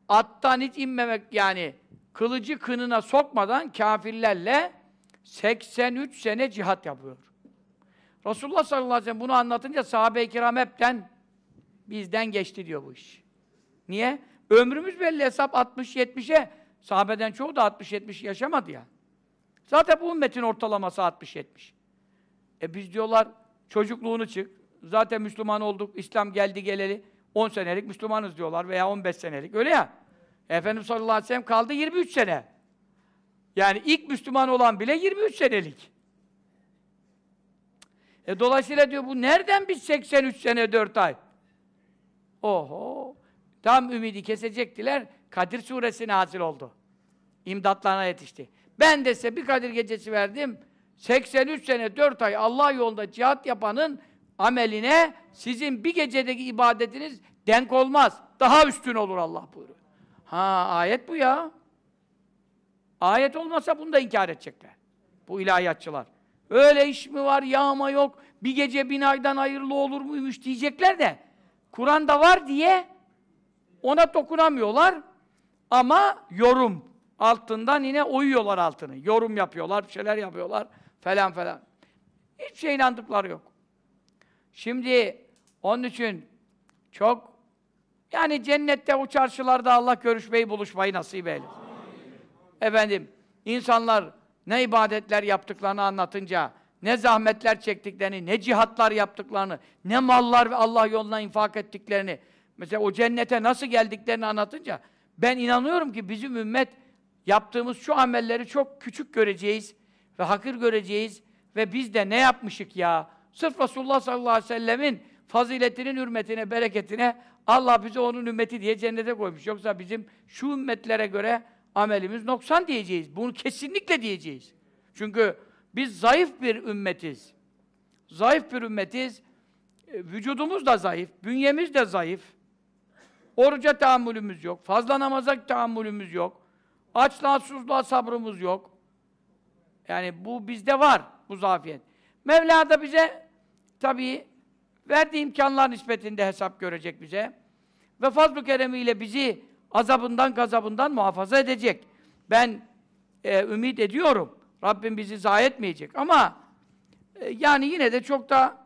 attan hiç inmemek yani kılıcı kınına sokmadan kafirlerle 83 sene cihat yapıyor. Resulullah sallallahu aleyhi ve sellem bunu anlatınca sahabe-i kiram hepten bizden geçti diyor bu iş. Niye? Ömrümüz belli hesap 60-70'e. Sahabeden çoğu da 60-70 yaşamadı ya. Zaten bu ümmetin ortalaması 60-70. E biz diyorlar çocukluğunu çık. Zaten Müslüman olduk. İslam geldi geleli. 10 senelik Müslümanız diyorlar veya 15 senelik. Öyle ya. Efendimiz sallallahu aleyhi ve sellem kaldı 23 sene. Yani ilk Müslüman olan bile 23 senelik. E dolayısıyla diyor bu nereden biz 83 sene 4 ay? Oho! Tam ümidi kesecektiler. Kadir suresi nazil oldu. İmdatlarına yetişti. Ben de size bir Kadir gecesi verdim. 83 sene 4 ay Allah yolunda cihat yapanın ameline sizin bir gecedeki ibadetiniz denk olmaz. Daha üstün olur Allah buyuruyor. Ha ayet bu ya. Ayet olmasa bunu da inkar edecekler. Bu ilahiyatçılar. Öyle iş mi var, yağma yok, bir gece bin aydan hayırlı olur muymuş diyecekler de Kur'an'da var diye ona dokunamıyorlar ama yorum altından yine oyuyorlar altını. Yorum yapıyorlar, bir şeyler yapıyorlar falan falan. Hiçbir şey inandıkları yok. Şimdi onun için çok yani cennette o çarşılarda Allah görüşmeyi, buluşmayı nasip eylesin. Efendim, insanlar ne ibadetler yaptıklarını anlatınca, ne zahmetler çektiklerini, ne cihatlar yaptıklarını, ne mallar ve Allah yoluna infak ettiklerini, mesela o cennete nasıl geldiklerini anlatınca, ben inanıyorum ki bizim ümmet yaptığımız şu amelleri çok küçük göreceğiz ve hakir göreceğiz ve biz de ne yapmışık ya? Sırf Resulullah sallallahu aleyhi ve sellemin faziletinin, hürmetine, bereketine Allah bizi onun ümmeti diye cennete koymuş. Yoksa bizim şu ümmetlere göre amelimiz noksan diyeceğiz. Bunu kesinlikle diyeceğiz. Çünkü biz zayıf bir ümmetiz. Zayıf bir ümmetiz. E, vücudumuz da zayıf, bünyemiz de zayıf. Oruca tahammülümüz yok, fazla namaza tahammülümüz yok. Açlığa, susluğa sabrımız yok. Yani bu bizde var, bu zafiyet. Mevla da bize tabii verdiği imkanlar nispetinde hesap görecek bize. Ve fazl-ı keremiyle bizi azabından gazabından muhafaza edecek. Ben e, ümit ediyorum. Rabbim bizi zayi etmeyecek. Ama e, yani yine de çok da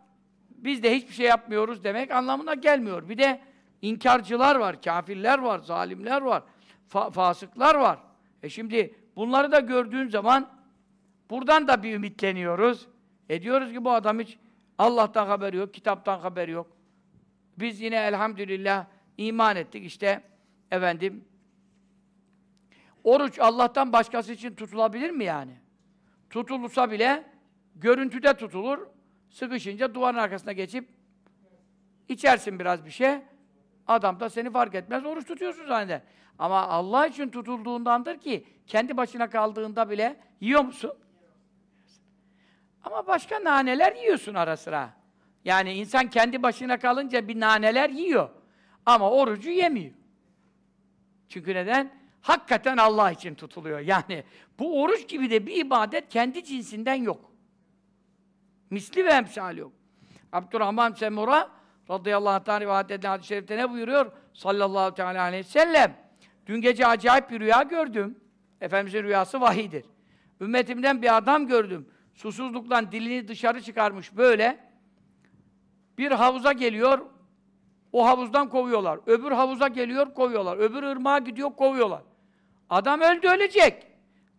biz de hiçbir şey yapmıyoruz demek anlamına gelmiyor. Bir de inkarcılar var, kafirler var, zalimler var, fa fasıklar var. E şimdi bunları da gördüğün zaman buradan da bir ümitleniyoruz. E diyoruz ki bu adam hiç Allah'tan haberi yok, kitaptan haberi yok. Biz yine elhamdülillah iman ettik işte efendim. Oruç Allah'tan başkası için tutulabilir mi yani? Tutulursa bile görüntüde tutulur. Sıkışınca duvarın arkasına geçip içersin biraz bir şey. Adam da seni fark etmez, oruç tutuyorsun zanneder. Ama Allah için tutulduğundandır ki kendi başına kaldığında bile yiyor musun? Ama başka naneler yiyorsun ara sıra. Yani insan kendi başına kalınca bir naneler yiyor. Ama orucu yemiyor. Çünkü neden? Hakikaten Allah için tutuluyor. Yani bu oruç gibi de bir ibadet kendi cinsinden yok. Misli ve emsali yok. Abdurrahman Semura radıyallahu anh rivayet edilen hadis-i şerifte ne buyuruyor? Sallallahu teala aleyhi ve sellem. Dün gece acayip bir rüya gördüm. Efendimizin rüyası vahidir. Ümmetimden bir adam gördüm. Susuzluktan dilini dışarı çıkarmış böyle. Bir havuza geliyor, o havuzdan kovuyorlar. Öbür havuza geliyor, kovuyorlar. Öbür ırmağa gidiyor, kovuyorlar. Adam öldü, ölecek.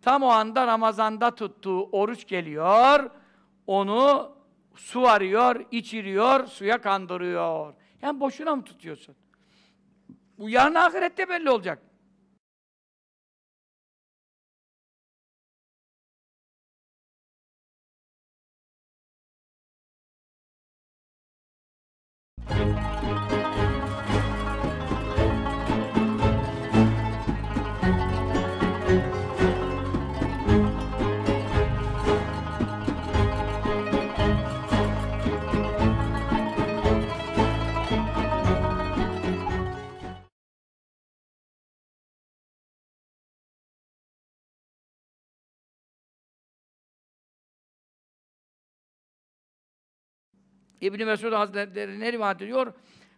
Tam o anda Ramazan'da tuttuğu oruç geliyor, onu su arıyor, içiriyor, suya kandırıyor. Yani boşuna mı tutuyorsun? Bu yarın ahirette belli olacak. İbn Mesud Hazretleri ne rivayet ediyor?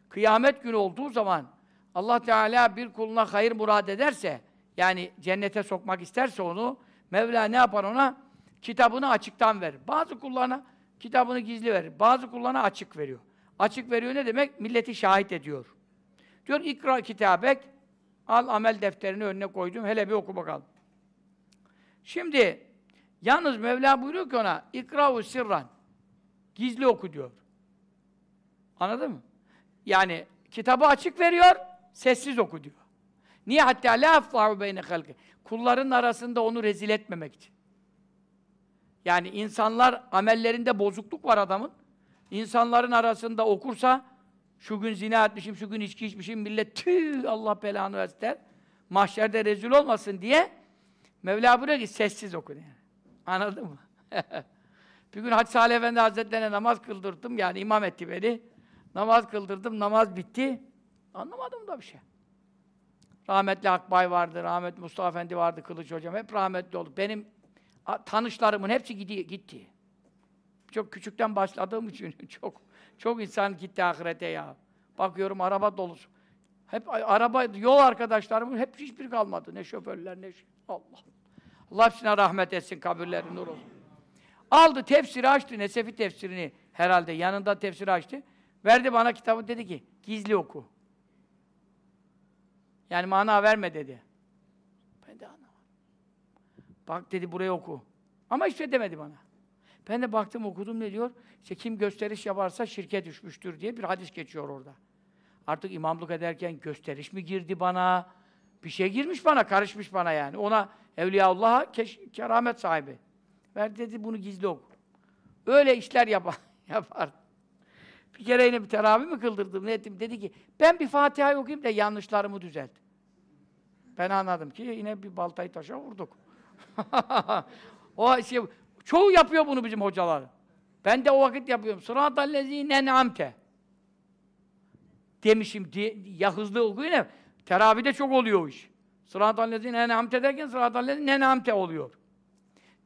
Kıyamet günü olduğu zaman Allah Teala bir kuluna hayır murad ederse, yani cennete sokmak isterse onu, Mevla ne yapar ona? Kitabını açıktan verir. Bazı kullarına kitabını gizli verir. Bazı kullarına açık veriyor. Açık veriyor ne demek? Milleti şahit ediyor. Diyor ikra kitabek, al amel defterini önüne koydum, hele bir oku bakalım. Şimdi, yalnız Mevla buyuruyor ki ona, ikravu sirran, gizli oku diyor. Anladın mı? Yani kitabı açık veriyor, sessiz oku diyor. Niye? Hatta la aflahu beyne halkı. Kulların arasında onu rezil etmemek için. Yani insanlar amellerinde bozukluk var adamın. İnsanların arasında okursa şu gün zina etmişim, şu gün içki içmişim, millet tüh Allah belanı versin der. Mahşerde rezil olmasın diye Mevla buyuruyor ki sessiz oku yani. Anladın mı? bir gün Hacı Salih Efendi Hazretleri'ne namaz kıldırdım yani imam etti beni. Namaz kıldırdım, namaz bitti. Anlamadım da bir şey. Rahmetli Akbay vardı, rahmetli Mustafa Efendi vardı, Kılıç Hocam. Hep rahmetli oldu. Benim tanışlarımın hepsi gitti. gitti. Çok küçükten başladığım için çok çok insan gitti ahirete ya. Bakıyorum araba dolusu. Hep araba, yol arkadaşlarımın hep hiçbir kalmadı. Ne şoförler, ne şey. Allah. Allah hepsine rahmet etsin, kabirleri nur olsun. Aldı, tefsiri açtı, Nesefi tefsirini herhalde. Yanında tefsiri açtı. Verdi bana kitabı dedi ki gizli oku. Yani mana verme dedi. Ben de anlamadım. Bak dedi buraya oku. Ama hiçbir şey demedi bana. Ben de baktım okudum ne diyor? İşte kim gösteriş yaparsa şirke düşmüştür diye bir hadis geçiyor orada. Artık imamlık ederken gösteriş mi girdi bana? Bir şey girmiş bana, karışmış bana yani. Ona Evliyaullah'a keramet sahibi. Ver dedi bunu gizli oku. Öyle işler yapar. yapar. Bir kere yine bir teravih mi kıldırdım, ne ettim? Dedi ki, ben bir Fatiha okuyayım da yanlışlarımı düzelt. Ben anladım ki yine bir baltayı taşa vurduk. o şey, çoğu yapıyor bunu bizim hocalar. Ben de o vakit yapıyorum. Sıratallezîne ne'amte. Demişim, diye, ya hızlı okuyun teravihde çok oluyor o iş. Sıratallezîne ne'amte derken sıratallezîne ne'amte oluyor.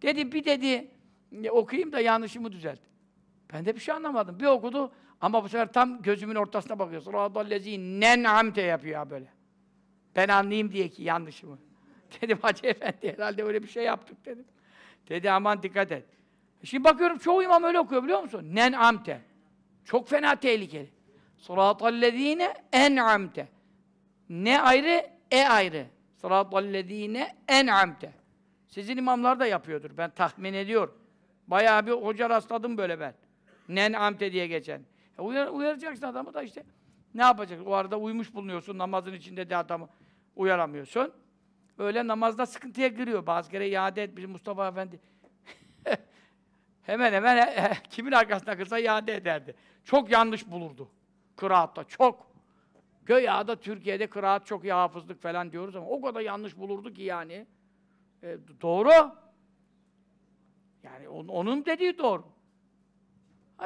Dedi, bir dedi, okuyayım da yanlışımı düzelt. Ben de bir şey anlamadım. Bir okudu, Ama bu sefer tam gözümün ortasına bakıyor. Sıratallezi nen'amte yapıyor ya böyle. Ben anlayayım diye ki yanlışımı. Dedim Hacı Efendi herhalde öyle bir şey yaptık dedim. Dedi aman dikkat et. Şimdi bakıyorum çoğu imam öyle okuyor biliyor musun? Nen'amte. Çok fena tehlikeli. Sıratallezine en'amte. Ne ayrı, e ayrı. Sıratallezine en'amte. Sizin imamlar da yapıyordur. Ben tahmin ediyorum. Bayağı bir hoca rastladım böyle ben. Nen'amte diye geçen. E uyar, uyaracaksın adamı da işte. Ne yapacak? O arada uyumuş bulunuyorsun. Namazın içinde de adamı uyaramıyorsun. Öyle namazda sıkıntıya giriyor. Bazı kere iade et. Bizim Mustafa Efendi hemen hemen he- he- kimin arkasına kırsa iade ederdi. Çok yanlış bulurdu. Kıraatta. Çok. Göya da Türkiye'de kıraat çok iyi hafızlık falan diyoruz ama o kadar yanlış bulurdu ki yani. E, doğru. Yani on- onun dediği doğru.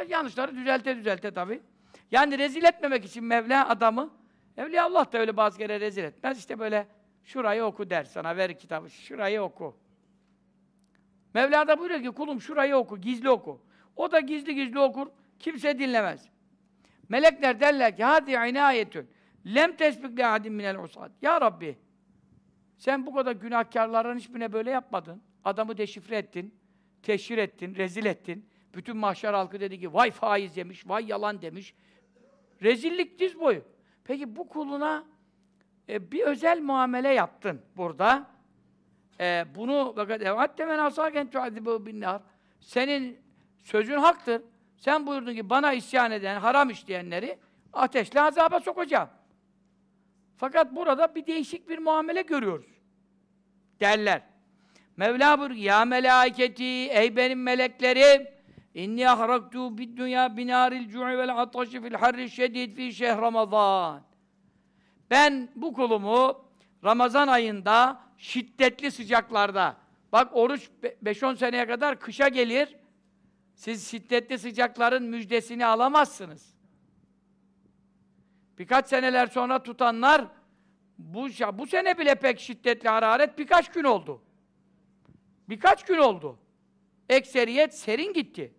Yanlışları düzelte düzelte tabii. Yani rezil etmemek için Mevla adamı, Evliya Allah da öyle bazı kere rezil etmez. İşte böyle şurayı oku der sana, ver kitabı, şurayı oku. Mevla da buyuruyor ki kulum şurayı oku, gizli oku. O da gizli gizli okur, kimse dinlemez. Melekler derler ki hadi inayetün lem tesbik li ahadin minel usad. Ya Rabbi sen bu kadar günahkarların hiçbirine böyle yapmadın. Adamı deşifre ettin, teşhir ettin, rezil ettin. Bütün mahşer halkı dedi ki vay faiz demiş, vay yalan demiş. Rezillik diz boyu. Peki bu kuluna e, bir özel muamele yaptın burada. E, bunu fakat evatte men asaken tuadibu bin nar. Senin sözün haktır. Sen buyurdun ki bana isyan eden, haram işleyenleri ateşle azaba sokacağım. Fakat burada bir değişik bir muamele görüyoruz. Derler. Mevla buyuruyor, ya melaiketi, ey benim meleklerim, inni ahraktu bid dünya binaril cu'i vel ataşi fil harri şedid fi şehr ramazan. Ben bu kulumu Ramazan ayında şiddetli sıcaklarda, bak oruç 5-10 seneye kadar kışa gelir, siz şiddetli sıcakların müjdesini alamazsınız. Birkaç seneler sonra tutanlar, bu, bu sene bile pek şiddetli hararet birkaç gün oldu. Birkaç gün oldu. Ekseriyet serin gitti.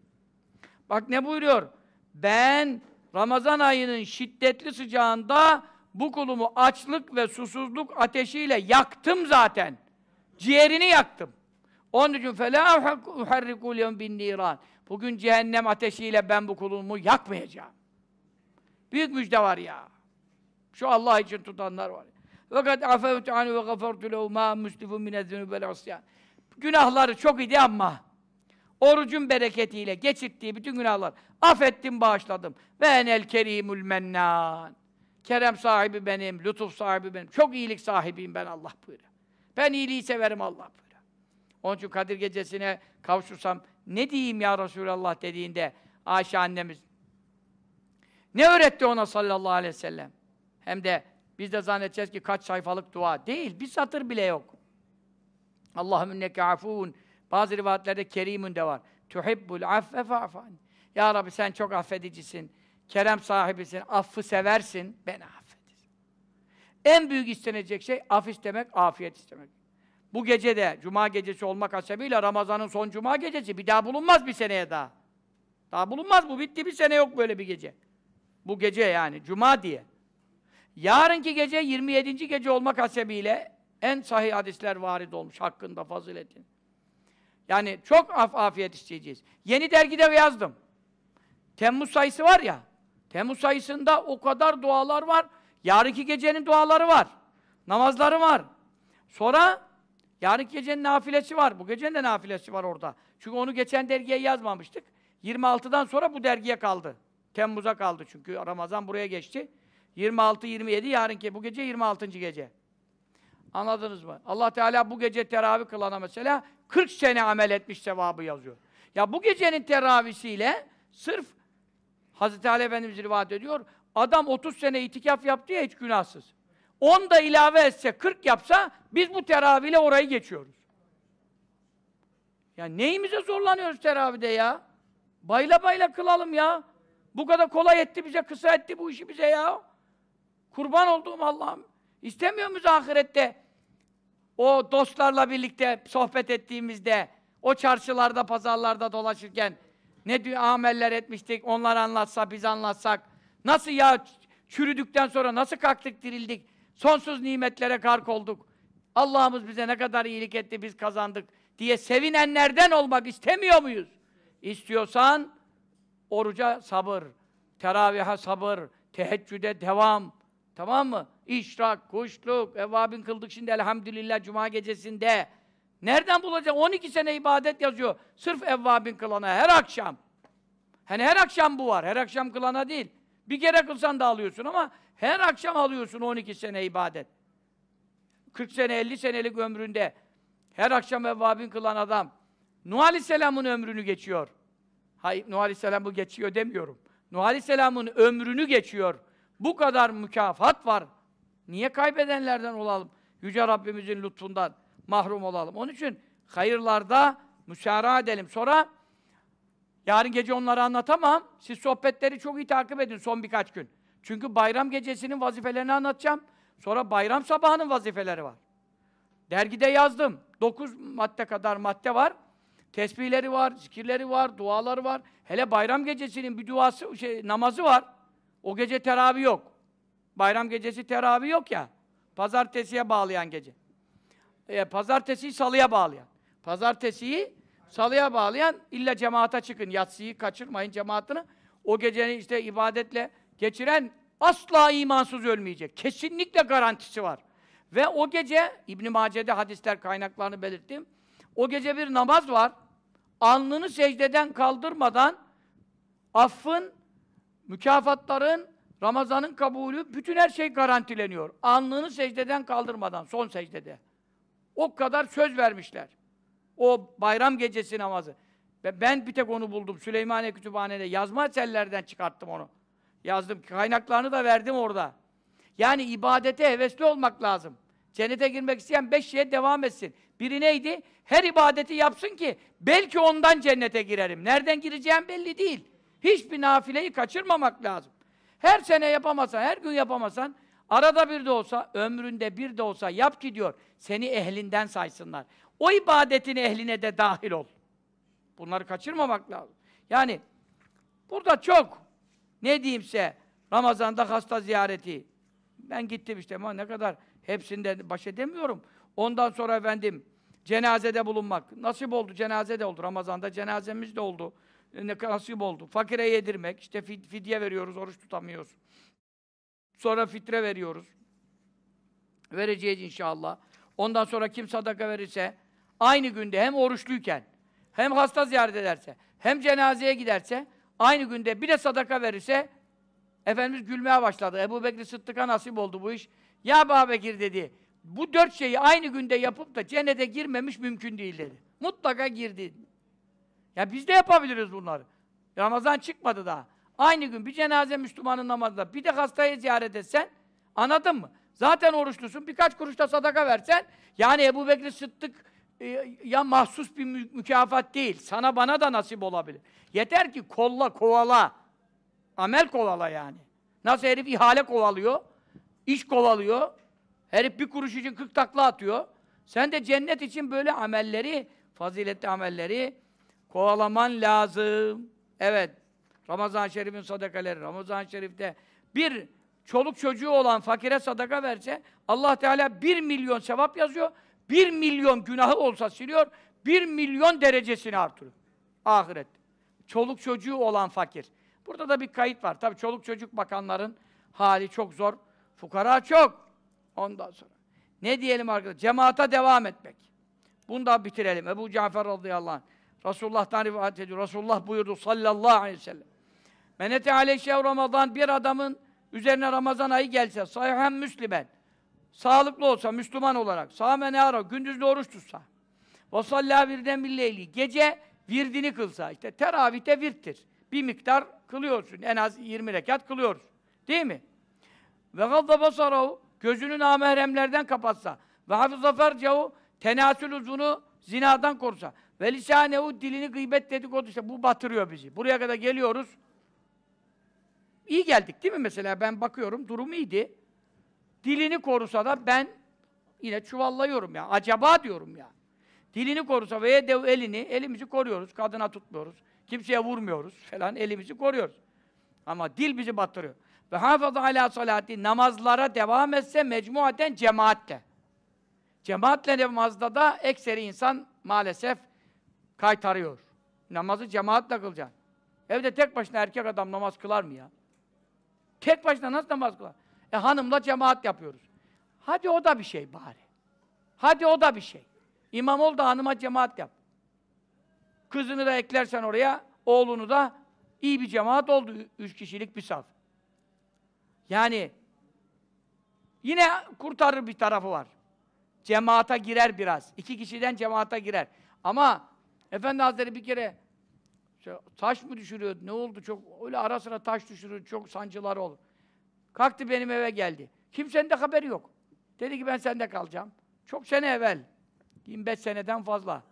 Bak ne buyuruyor? Ben Ramazan ayının şiddetli sıcağında bu kulumu açlık ve susuzluk ateşiyle yaktım zaten. Ciğerini yaktım. Onun için فَلَا اُحَرِّكُ الْيَوْمْ بِالنِّيرَانِ Bugün cehennem ateşiyle ben bu kulumu yakmayacağım. Büyük müjde var ya. Şu Allah için tutanlar var. وَقَدْ عَفَوْتُ عَنْهُ وَغَفَرْتُ لَهُ مَا مُسْلِفٌ مِنَ الذُّنُوبِ وَالْعُصْيَانِ Günahları çok idi ama orucun bereketiyle geçirttiği bütün günahlar affettim, bağışladım. Ve enel kerimul mennan. Kerem sahibi benim, lütuf sahibi benim. Çok iyilik sahibiyim ben Allah buyuruyor. Ben iyiliği severim Allah buyuruyor. Onun için Kadir gecesine kavuşursam ne diyeyim ya Resulallah dediğinde Ayşe annemiz ne öğretti ona sallallahu aleyhi ve sellem? Hem de biz de zannedeceğiz ki kaç sayfalık dua. Değil, bir satır bile yok. Allahümme inneke afun. Bazı rivayetlerde kerimun de var. Tuhibbul affe fa'fan. Ya Rabbi sen çok affedicisin. Kerem sahibisin. Affı seversin. Beni affet. En büyük istenecek şey af istemek, afiyet istemek. Bu gece de Cuma gecesi olmak hasebiyle Ramazan'ın son Cuma gecesi bir daha bulunmaz bir seneye daha. Daha bulunmaz bu. Bitti bir sene yok böyle bir gece. Bu gece yani Cuma diye. Yarınki gece 27. gece olmak hasebiyle en sahih hadisler varid olmuş hakkında faziletin. Yani çok af afiyet isteyeceğiz. Yeni dergide yazdım. Temmuz sayısı var ya. Temmuz sayısında o kadar dualar var. Yarınki gecenin duaları var. Namazları var. Sonra yarınki gecenin nafilesi var. Bu gecenin de nafilesi var orada. Çünkü onu geçen dergiye yazmamıştık. 26'dan sonra bu dergiye kaldı. Temmuz'a kaldı çünkü Ramazan buraya geçti. 26 27 yarınki bu gece 26. gece. Anladınız mı? Allah Teala bu gece teravih kılana mesela 40 sene amel etmiş sevabı yazıyor. Ya bu gecenin teravisiyle sırf Hazreti Ali Efendimiz rivayet ediyor. Adam 30 sene itikaf yaptı ya hiç günahsız. 10 da ilave etse 40 yapsa biz bu teravihle orayı geçiyoruz. Ya neyimize zorlanıyoruz teravide ya? Bayla bayla kılalım ya. Bu kadar kolay etti bize, kısa etti bu işi bize ya. Kurban olduğum Allah'ım. İstemiyor muyuz ahirette? O dostlarla birlikte sohbet ettiğimizde, o çarşılarda, pazarlarda dolaşırken Ne ameller etmiştik, onlar anlatsa, biz anlatsak. Nasıl ya çürüdükten sonra nasıl kalktık, dirildik? Sonsuz nimetlere kark olduk. Allah'ımız bize ne kadar iyilik etti, biz kazandık diye sevinenlerden olmak istemiyor muyuz? İstiyorsan oruca sabır, teravihe sabır, teheccüde devam. Tamam mı? İşrak, kuşluk, evvabin kıldık şimdi elhamdülillah cuma gecesinde. Nereden bulacak? 12 sene ibadet yazıyor. Sırf evvabin kılana her akşam. Hani her akşam bu var. Her akşam kılana değil. Bir kere kılsan da alıyorsun ama her akşam alıyorsun 12 sene ibadet. 40 sene, 50 senelik ömründe her akşam evvabin kılan adam Nuh Aleyhisselam'ın ömrünü geçiyor. Hayır, Nuh Aleyhisselam bu geçiyor demiyorum. Nuh Aleyhisselam'ın ömrünü geçiyor. Bu kadar mükafat var. Niye kaybedenlerden olalım? Yüce Rabbimizin lütfundan mahrum olalım. Onun için hayırlarda müsara edelim. Sonra yarın gece onları anlatamam. Siz sohbetleri çok iyi takip edin son birkaç gün. Çünkü bayram gecesinin vazifelerini anlatacağım. Sonra bayram sabahının vazifeleri var. Dergide yazdım. 9 madde kadar madde var. Tesbihleri var, zikirleri var, duaları var. Hele bayram gecesinin bir duası, şey, namazı var. O gece teravih yok. Bayram gecesi teravih yok ya. Pazartesiye bağlayan gece. E, pazartesiyi salıya bağlayan. Pazartesiyi salıya bağlayan illa cemaata çıkın. Yatsıyı kaçırmayın cemaatini. O gecenin işte ibadetle geçiren asla imansız ölmeyecek. Kesinlikle garantisi var. Ve o gece İbn Mace'de hadisler kaynaklarını belirttim. O gece bir namaz var. Alnını secdeden kaldırmadan affın, mükafatların, Ramazan'ın kabulü, bütün her şey garantileniyor. Alnını secdeden kaldırmadan, son secdede. O kadar söz vermişler. O bayram gecesi namazı. Ben bir tek onu buldum. Süleymaniye Kütüphane'de yazma eserlerden çıkarttım onu. Yazdım. Kaynaklarını da verdim orada. Yani ibadete hevesli olmak lazım. Cennete girmek isteyen beş şeye devam etsin. Biri neydi? Her ibadeti yapsın ki belki ondan cennete girerim. Nereden gireceğim belli değil. Hiçbir nafileyi kaçırmamak lazım. Her sene yapamasan, her gün yapamasan, arada bir de olsa, ömründe bir de olsa yap ki diyor, seni ehlinden saysınlar. O ibadetin ehline de dahil ol. Bunları kaçırmamak lazım. Yani burada çok, ne diyeyimse, Ramazan'da hasta ziyareti. Ben gittim işte ama ne kadar hepsinde baş edemiyorum. Ondan sonra efendim cenazede bulunmak. Nasip oldu, cenazede oldu. Ramazan'da cenazemiz de oldu. Ne nasip oldu. Fakire yedirmek, işte fidye veriyoruz, oruç tutamıyoruz. Sonra fitre veriyoruz. Vereceğiz inşallah. Ondan sonra kim sadaka verirse, aynı günde hem oruçluyken, hem hasta ziyaret ederse, hem cenazeye giderse, aynı günde bir de sadaka verirse, Efendimiz gülmeye başladı. Ebu Bekir Sıddık'a nasip oldu bu iş. Ya Ebu Bekir dedi, bu dört şeyi aynı günde yapıp da cennete girmemiş mümkün değil dedi. Mutlaka girdi. Ya biz de yapabiliriz bunları. Ramazan çıkmadı daha. Aynı gün bir cenaze Müslümanın namazında bir de hastayı ziyaret etsen, anladın mı? Zaten oruçlusun, birkaç kuruş da sadaka versen, yani Ebu Bekir Sıddık e, ya mahsus bir mü mükafat değil, sana bana da nasip olabilir. Yeter ki kolla, kovala. Amel kovala yani. Nasıl herif ihale kovalıyor, iş kovalıyor, herif bir kuruş için kırk takla atıyor. Sen de cennet için böyle amelleri, faziletli amelleri kovalaman lazım. Evet, Ramazan-ı Şerif'in sadakaları, Ramazan-ı Şerif'te bir çoluk çocuğu olan fakire sadaka verse, Allah Teala bir milyon sevap yazıyor, bir milyon günahı olsa siliyor, bir milyon derecesini artırıyor. Ahiret. Çoluk çocuğu olan fakir. Burada da bir kayıt var. Tabii çoluk çocuk bakanların hali çok zor. Fukara çok. Ondan sonra. Ne diyelim arkadaşlar? Cemaata devam etmek. Bunu da bitirelim. Ebu Cafer radıyallahu anh. Resulullah'tan rivayet ediyor. Resulullah buyurdu sallallahu aleyhi ve sellem. Menete aleyşev Ramazan bir adamın üzerine Ramazan ayı gelse, sahihen Müslümen, sağlıklı olsa, Müslüman olarak, sâme ara, gündüzde oruç tutsa, ve sallâ virden billeyli, gece virdini kılsa, işte teravihte virttir. Bir miktar kılıyorsun, en az 20 rekat kılıyoruz. Değil mi? Ve gadda basarahu, gözünü namahremlerden kapatsa, ve hafıza fercehu, tenasül uzunu zinadan korusa, ve lisanehu, dilini gıybet dedikodu, işte bu batırıyor bizi. Buraya kadar geliyoruz, İyi geldik değil mi mesela? Ben bakıyorum, durum iyiydi. Dilini korusa da ben yine çuvallıyorum ya. Acaba diyorum ya. Dilini korusa ve yedev elini, elimizi koruyoruz. Kadına tutmuyoruz. Kimseye vurmuyoruz falan. Elimizi koruyoruz. Ama dil bizi batırıyor. Ve hafaza ala salati namazlara devam etse mecmuaten cemaatle. Cemaatle namazda da ekseri insan maalesef kaytarıyor. Namazı cemaatle kılacaksın. Evde tek başına erkek adam namaz kılar mı ya? Tek başına nasıl namaz kılar? E hanımla cemaat yapıyoruz. Hadi o da bir şey bari. Hadi o da bir şey. İmam ol da hanıma cemaat yap. Kızını da eklersen oraya, oğlunu da iyi bir cemaat oldu. Üç kişilik bir saf. Yani yine kurtarır bir tarafı var. Cemaata girer biraz. İki kişiden cemaata girer. Ama Efendi Hazretleri bir kere taş mı düşürüyordu? Ne oldu? Çok öyle ara sıra taş düşürüyor. Çok sancıları olur. Kalktı benim eve geldi. Kimsenin de haberi yok. Dedi ki ben sende kalacağım. Çok sene evvel. 25 seneden fazla.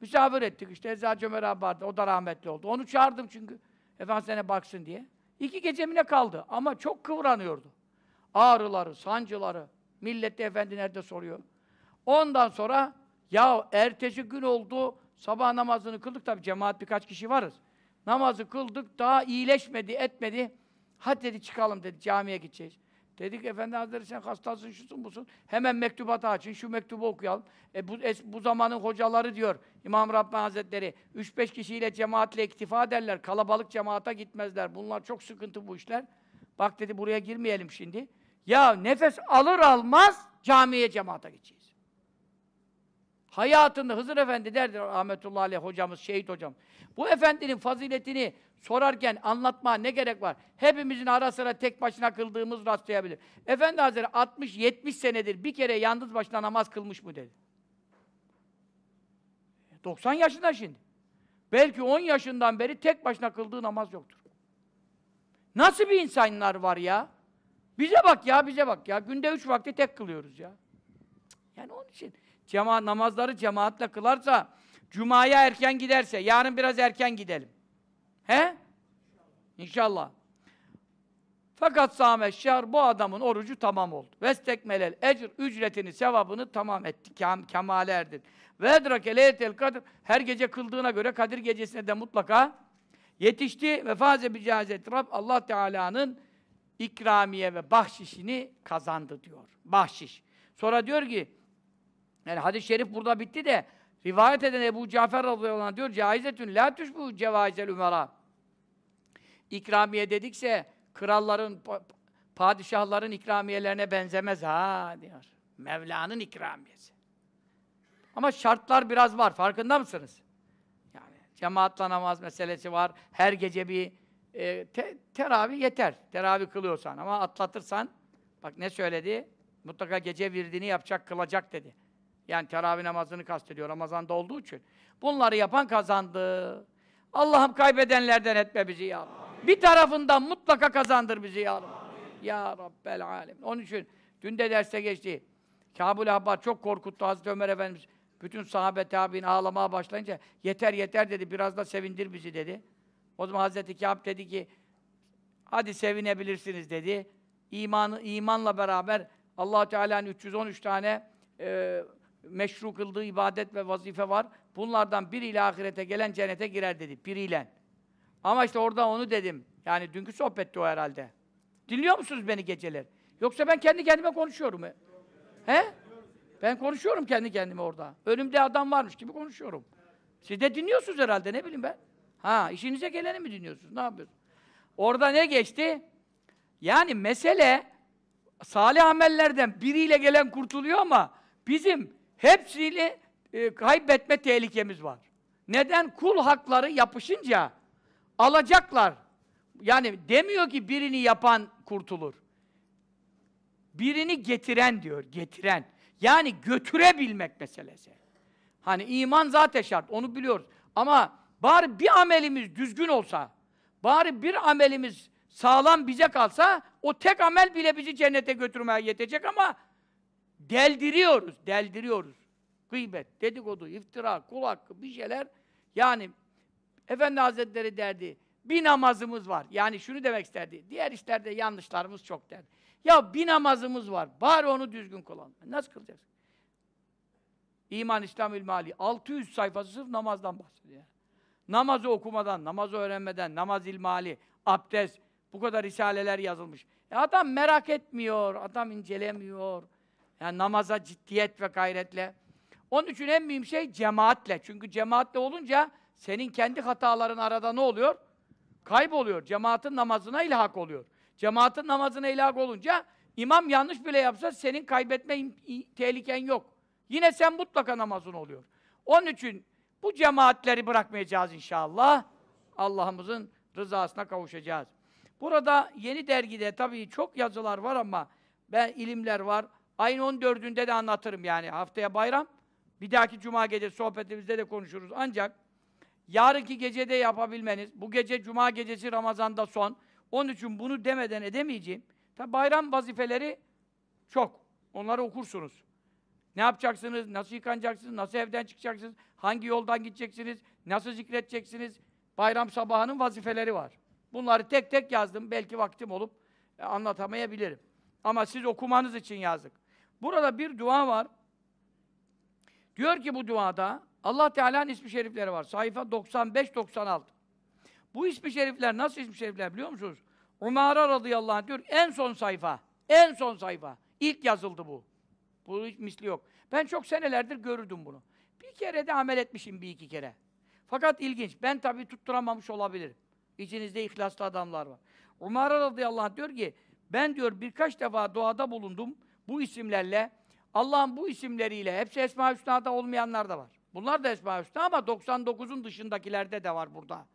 Misafir ettik işte Eczacı Ömer abi vardı. O da rahmetli oldu. Onu çağırdım çünkü. Efendim sana baksın diye. İki gecemine kaldı ama çok kıvranıyordu. Ağrıları, sancıları. Millet de efendi nerede soruyor. Ondan sonra ya ertesi gün oldu. Sabah namazını kıldık tabii cemaat birkaç kişi varız. Namazı kıldık daha iyileşmedi, etmedi. Hadi dedi çıkalım dedi camiye gideceğiz. Dedik efendi hazretleri sen hastasın, şusun busun. Hemen mektubatı açın, şu mektubu okuyalım. E bu, es, bu zamanın hocaları diyor İmam Rabbani Hazretleri. 3-5 kişiyle cemaatle iktifa ederler. Kalabalık cemaata gitmezler. Bunlar çok sıkıntı bu işler. Bak dedi buraya girmeyelim şimdi. Ya nefes alır almaz camiye cemaata gideceğiz. Hayatında Hızır Efendi derdi rahmetullahi aleyh hocamız, şehit hocam. Bu efendinin faziletini sorarken anlatma ne gerek var? Hepimizin ara sıra tek başına kıldığımız rastlayabilir. Efendi Hazretleri 60-70 senedir bir kere yalnız başına namaz kılmış mı dedi. 90 yaşında şimdi. Belki 10 yaşından beri tek başına kıldığı namaz yoktur. Nasıl bir insanlar var ya? Bize bak ya, bize bak ya. Günde üç vakti tek kılıyoruz ya. Yani onun için cemaat namazları cemaatle kılarsa, cumaya erken giderse, yarın biraz erken gidelim. He? İnşallah. Fakat sâme şehr bu adamın orucu tamam oldu. Vestekmelel ecr ücretini, sevabını tamam etti. Kem, kemale erdin. Ve edrake kadir her gece kıldığına göre Kadir gecesine de mutlaka yetişti ve faze bi cazet Rab Allah Teala'nın ikramiye ve bahşişini kazandı diyor. Bahşiş. Sonra diyor ki yani hadis-i şerif burada bitti de rivayet eden Ebu Cafer radıyallahu anh diyor caizetün la bu cevaizel umara. İkramiye dedikse kralların padişahların ikramiyelerine benzemez ha diyor. Mevla'nın ikramiyesi. Ama şartlar biraz var. Farkında mısınız? Yani cemaatla namaz meselesi var. Her gece bir e, te, teravih yeter. Teravih kılıyorsan ama atlatırsan bak ne söyledi? Mutlaka gece virdini yapacak, kılacak dedi. Yani teravih namazını kastediyor Ramazan'da olduğu için. Bunları yapan kazandı. Allah'ım kaybedenlerden etme bizi ya Rabbi. Bir tarafından mutlaka kazandır bizi ya Rabbi. Ya Rabbel alem. Onun için dün de derste geçti. Kabul Ahbar çok korkuttu Hazreti Ömer Efendimiz. Bütün sahabe tabi'in ağlamaya başlayınca yeter yeter dedi. Biraz da sevindir bizi dedi. O zaman Hazreti Kâb dedi ki hadi sevinebilirsiniz dedi. İmanı, imanla beraber allah Teala'nın 313 tane e, meşru kıldığı ibadet ve vazife var. Bunlardan biriyle ahirete gelen cennete girer dedi. Biriyle. Ama işte orada onu dedim. Yani dünkü sohbette o herhalde. Dinliyor musunuz beni geceler? Yoksa ben kendi kendime konuşuyorum. He? Ben konuşuyorum kendi kendime orada. Önümde adam varmış gibi konuşuyorum. Siz de dinliyorsunuz herhalde ne bileyim ben. Ha, işinize geleni mi dinliyorsunuz? Ne yapıyorsunuz? Orada ne geçti? Yani mesele salih amellerden biriyle gelen kurtuluyor ama bizim hepsiyle e, kaybetme tehlikemiz var. Neden? Kul hakları yapışınca alacaklar. Yani demiyor ki birini yapan kurtulur. Birini getiren diyor, getiren. Yani götürebilmek meselesi. Hani iman zaten şart, onu biliyoruz. Ama bari bir amelimiz düzgün olsa, bari bir amelimiz sağlam bize kalsa, o tek amel bile bizi cennete götürmeye yetecek ama deldiriyoruz, deldiriyoruz. Gıybet, dedikodu, iftira, kul hakkı, bir şeyler. Yani Efendi Hazretleri derdi, bir namazımız var. Yani şunu demek isterdi, diğer işlerde yanlışlarımız çok derdi. Ya bir namazımız var, bari onu düzgün kılalım. Nasıl kılacaksın? İman, İslam, İlmali. 600 sayfası sırf namazdan bahsediyor. Namazı okumadan, namazı öğrenmeden, namaz ilmali, abdest, bu kadar risaleler yazılmış. E adam merak etmiyor, adam incelemiyor. Yani namaza ciddiyet ve gayretle. Onun için en mühim şey cemaatle. Çünkü cemaatle olunca senin kendi hataların arada ne oluyor? Kayboluyor. Cemaatin namazına ilhak oluyor. Cemaatin namazına ilhak olunca imam yanlış bile yapsa senin kaybetme tehliken yok. Yine sen mutlaka namazın oluyor. Onun için bu cemaatleri bırakmayacağız inşallah. Allah'ımızın rızasına kavuşacağız. Burada yeni dergide tabii çok yazılar var ama ben ilimler var. Ayın 14'ünde de anlatırım yani haftaya bayram. Bir dahaki cuma gece sohbetimizde de konuşuruz. Ancak yarınki gecede yapabilmeniz, bu gece cuma gecesi Ramazan'da son. Onun için bunu demeden edemeyeceğim. Tabi bayram vazifeleri çok. Onları okursunuz. Ne yapacaksınız, nasıl yıkanacaksınız, nasıl evden çıkacaksınız, hangi yoldan gideceksiniz, nasıl zikredeceksiniz. Bayram sabahının vazifeleri var. Bunları tek tek yazdım. Belki vaktim olup e, anlatamayabilirim. Ama siz okumanız için yazdık. Burada bir dua var. Diyor ki bu duada Allah Teala'nın ismi şerifleri var. Sayfa 95-96. Bu ismi şerifler nasıl ismi şerifler biliyor musunuz? Umara radıyallahu anh diyor en son sayfa. En son sayfa. İlk yazıldı bu. Bu hiç misli yok. Ben çok senelerdir görürdüm bunu. Bir kere de amel etmişim bir iki kere. Fakat ilginç. Ben tabii tutturamamış olabilirim. İçinizde ihlaslı adamlar var. Umar radıyallahu anh diyor ki ben diyor birkaç defa duada bulundum bu isimlerle. Allah'ın bu isimleriyle hepsi Esma-i Hüsna'da olmayanlar da var. Bunlar da Esma-i Hüsna ama 99'un dışındakilerde de var burada.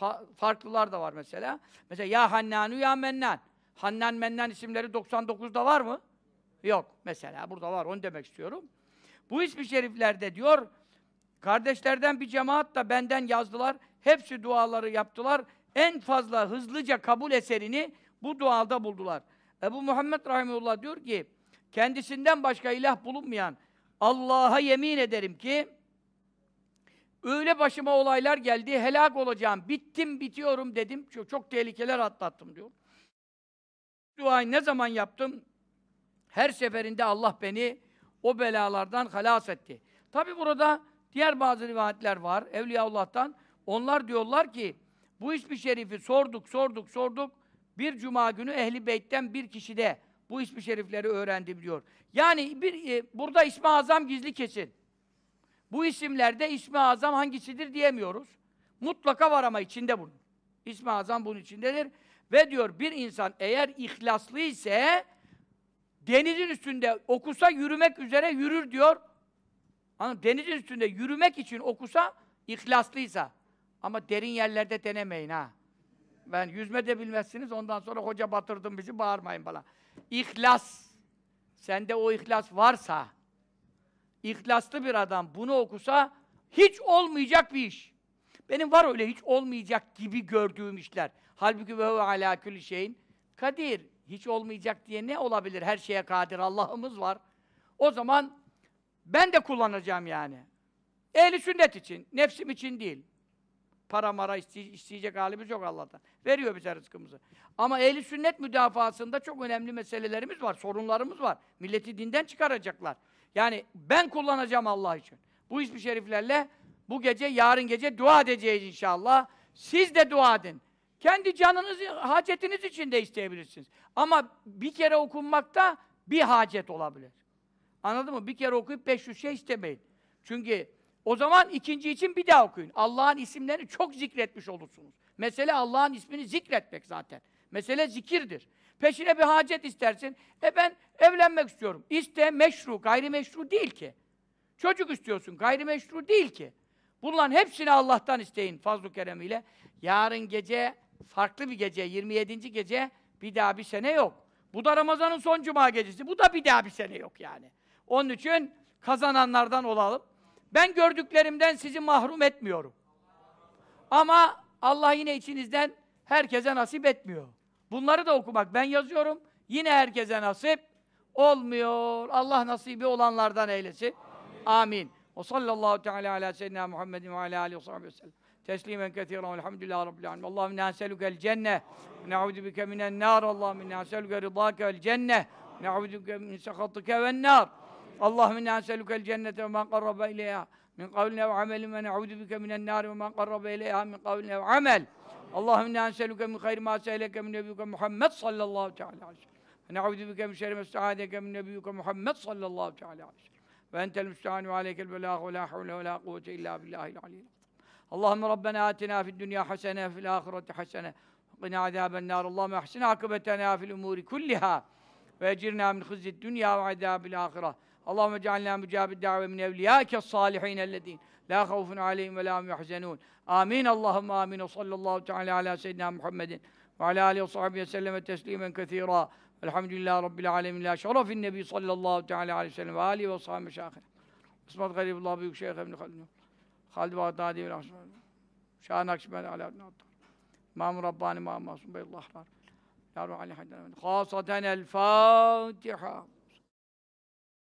Fa- farklılar da var mesela. Mesela ya Hannanu ya Mennan. Hannan Mennan isimleri 99'da var mı? Yok. Mesela burada var. Onu demek istiyorum. Bu ismi şeriflerde diyor kardeşlerden bir cemaat da benden yazdılar. Hepsi duaları yaptılar. En fazla hızlıca kabul eserini bu duada buldular. Ebu Muhammed Rahimullah diyor ki kendisinden başka ilah bulunmayan Allah'a yemin ederim ki öyle başıma olaylar geldi, helak olacağım, bittim, bitiyorum dedim. Çok, çok tehlikeler atlattım diyor. Duayı ne zaman yaptım? Her seferinde Allah beni o belalardan halas etti. Tabi burada diğer bazı rivayetler var Evliyaullah'tan. Onlar diyorlar ki bu ismi şerifi sorduk, sorduk, sorduk. Bir cuma günü Ehli Beyt'ten bir kişi de bu ismi şerifleri öğrendim diyor. Yani bir e, burada ismi azam gizli kesin. Bu isimlerde ismi azam hangisidir diyemiyoruz. Mutlaka var ama içinde bunun. İsmi azam bunun içindedir. Ve diyor bir insan eğer ihlaslı ise denizin üstünde okusa yürümek üzere yürür diyor. Anladın? Denizin üstünde yürümek için okusa ihlaslıysa. Ama derin yerlerde denemeyin ha. Ben yüzme de bilmezsiniz ondan sonra hoca batırdın bizi bağırmayın bana. İhlas. Sende o ihlas varsa ihlaslı bir adam bunu okusa hiç olmayacak bir iş. Benim var öyle hiç olmayacak gibi gördüğüm işler. Halbuki ve alâ külli şeyin kadir. Hiç olmayacak diye ne olabilir? Her şeye kadir Allah'ımız var. O zaman ben de kullanacağım yani. Ehli sünnet için, nefsim için değil. Para mara istey- isteyecek halimiz yok Allah'tan. Veriyor bize rızkımızı. Ama ehli sünnet müdafasında çok önemli meselelerimiz var, sorunlarımız var. Milleti dinden çıkaracaklar. Yani ben kullanacağım Allah için. Bu ismi şeriflerle bu gece, yarın gece dua edeceğiz inşallah. Siz de dua edin. Kendi canınız, hacetiniz için de isteyebilirsiniz. Ama bir kere okunmakta bir hacet olabilir. Anladın mı? Bir kere okuyup 500 şey istemeyin. Çünkü o zaman ikinci için bir daha okuyun. Allah'ın isimlerini çok zikretmiş olursunuz. Mesele Allah'ın ismini zikretmek zaten. Mesele zikirdir. Peşine bir hacet istersin. E ben evlenmek istiyorum. İste meşru, gayrimeşru değil ki. Çocuk istiyorsun, gayrimeşru değil ki. Bunların hepsini Allah'tan isteyin fazl-ı keremiyle. Yarın gece, farklı bir gece, 27. gece bir daha bir sene yok. Bu da Ramazan'ın son cuma gecesi. Bu da bir daha bir sene yok yani. Onun için kazananlardan olalım. Ben gördüklerimden sizi mahrum etmiyorum. Ama Allah yine içinizden herkese nasip etmiyor. Bunları da okumak ben yazıyorum. Yine herkese nasip olmuyor. Allah nasibi olanlardan eylesin. Amin. Ve sallallahu teala ala seyyidina Muhammedin ve ala alihi ve sahbihi sellem. Teslimen kethiren velhamdülillahi rabbil alemin. Allahümme neselukel cenne ne'udu bike minen nar. Allahümme neseluke rıdâke vel cenne ne'udu bike min sehatike ven nar. اللهم إنا نسألك الجنة وما قرب إليها من قول أو عمل ونعوذ بك من النار وما قرب إليها من قول أو عمل. اللهم إنا نسألك من خير ما سألك من نبيك محمد صلى الله تعالى عليه وسلم. ونعوذ بك من شر ما استعاذك من نبيك محمد صلى الله تعالى عليه وسلم. وأنت المستعان وعليك البلاغ ولا حول ولا قوة إلا بالله العلي اللهم ربنا آتنا في الدنيا حسنة في الآخرة حسنة وقنا عذاب النار. اللهم احسن عاقبتنا في الأمور كلها وأجرنا من خزي الدنيا وعذاب الآخرة. اللهم اجعلنا مجاب الدعوة من أوليائك الصالحين الذين لا خوف عليهم ولا هم يحزنون. آمين. اللهم آمين. وصلى الله تعالى على سيدنا محمد وعلى آله وصحبه وسلم تسليما كثيرا. الحمد لله رب العالمين. لا شرف النبي صلى الله تعالى عليه وسلم وآله وصحبه مشايخه اسمت غريب الله بيك شيخ ابن خالد خالد بغدادي والأحسن شاه نقشبند على إمام رباني إمام معصوم. بي الله خاصة الفاتحة.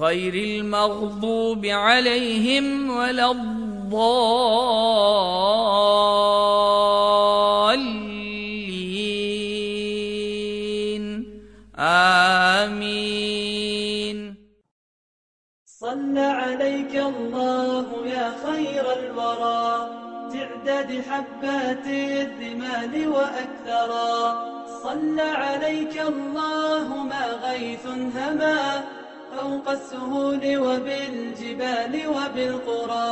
غير المغضوب عليهم ولا الضالين. آمين. صلى عليك الله يا خير الورى. تعداد حبات الرمال وأكثرا. صلى عليك الله ما غيث هما. فوق السهول وبالجبال وبالقرى.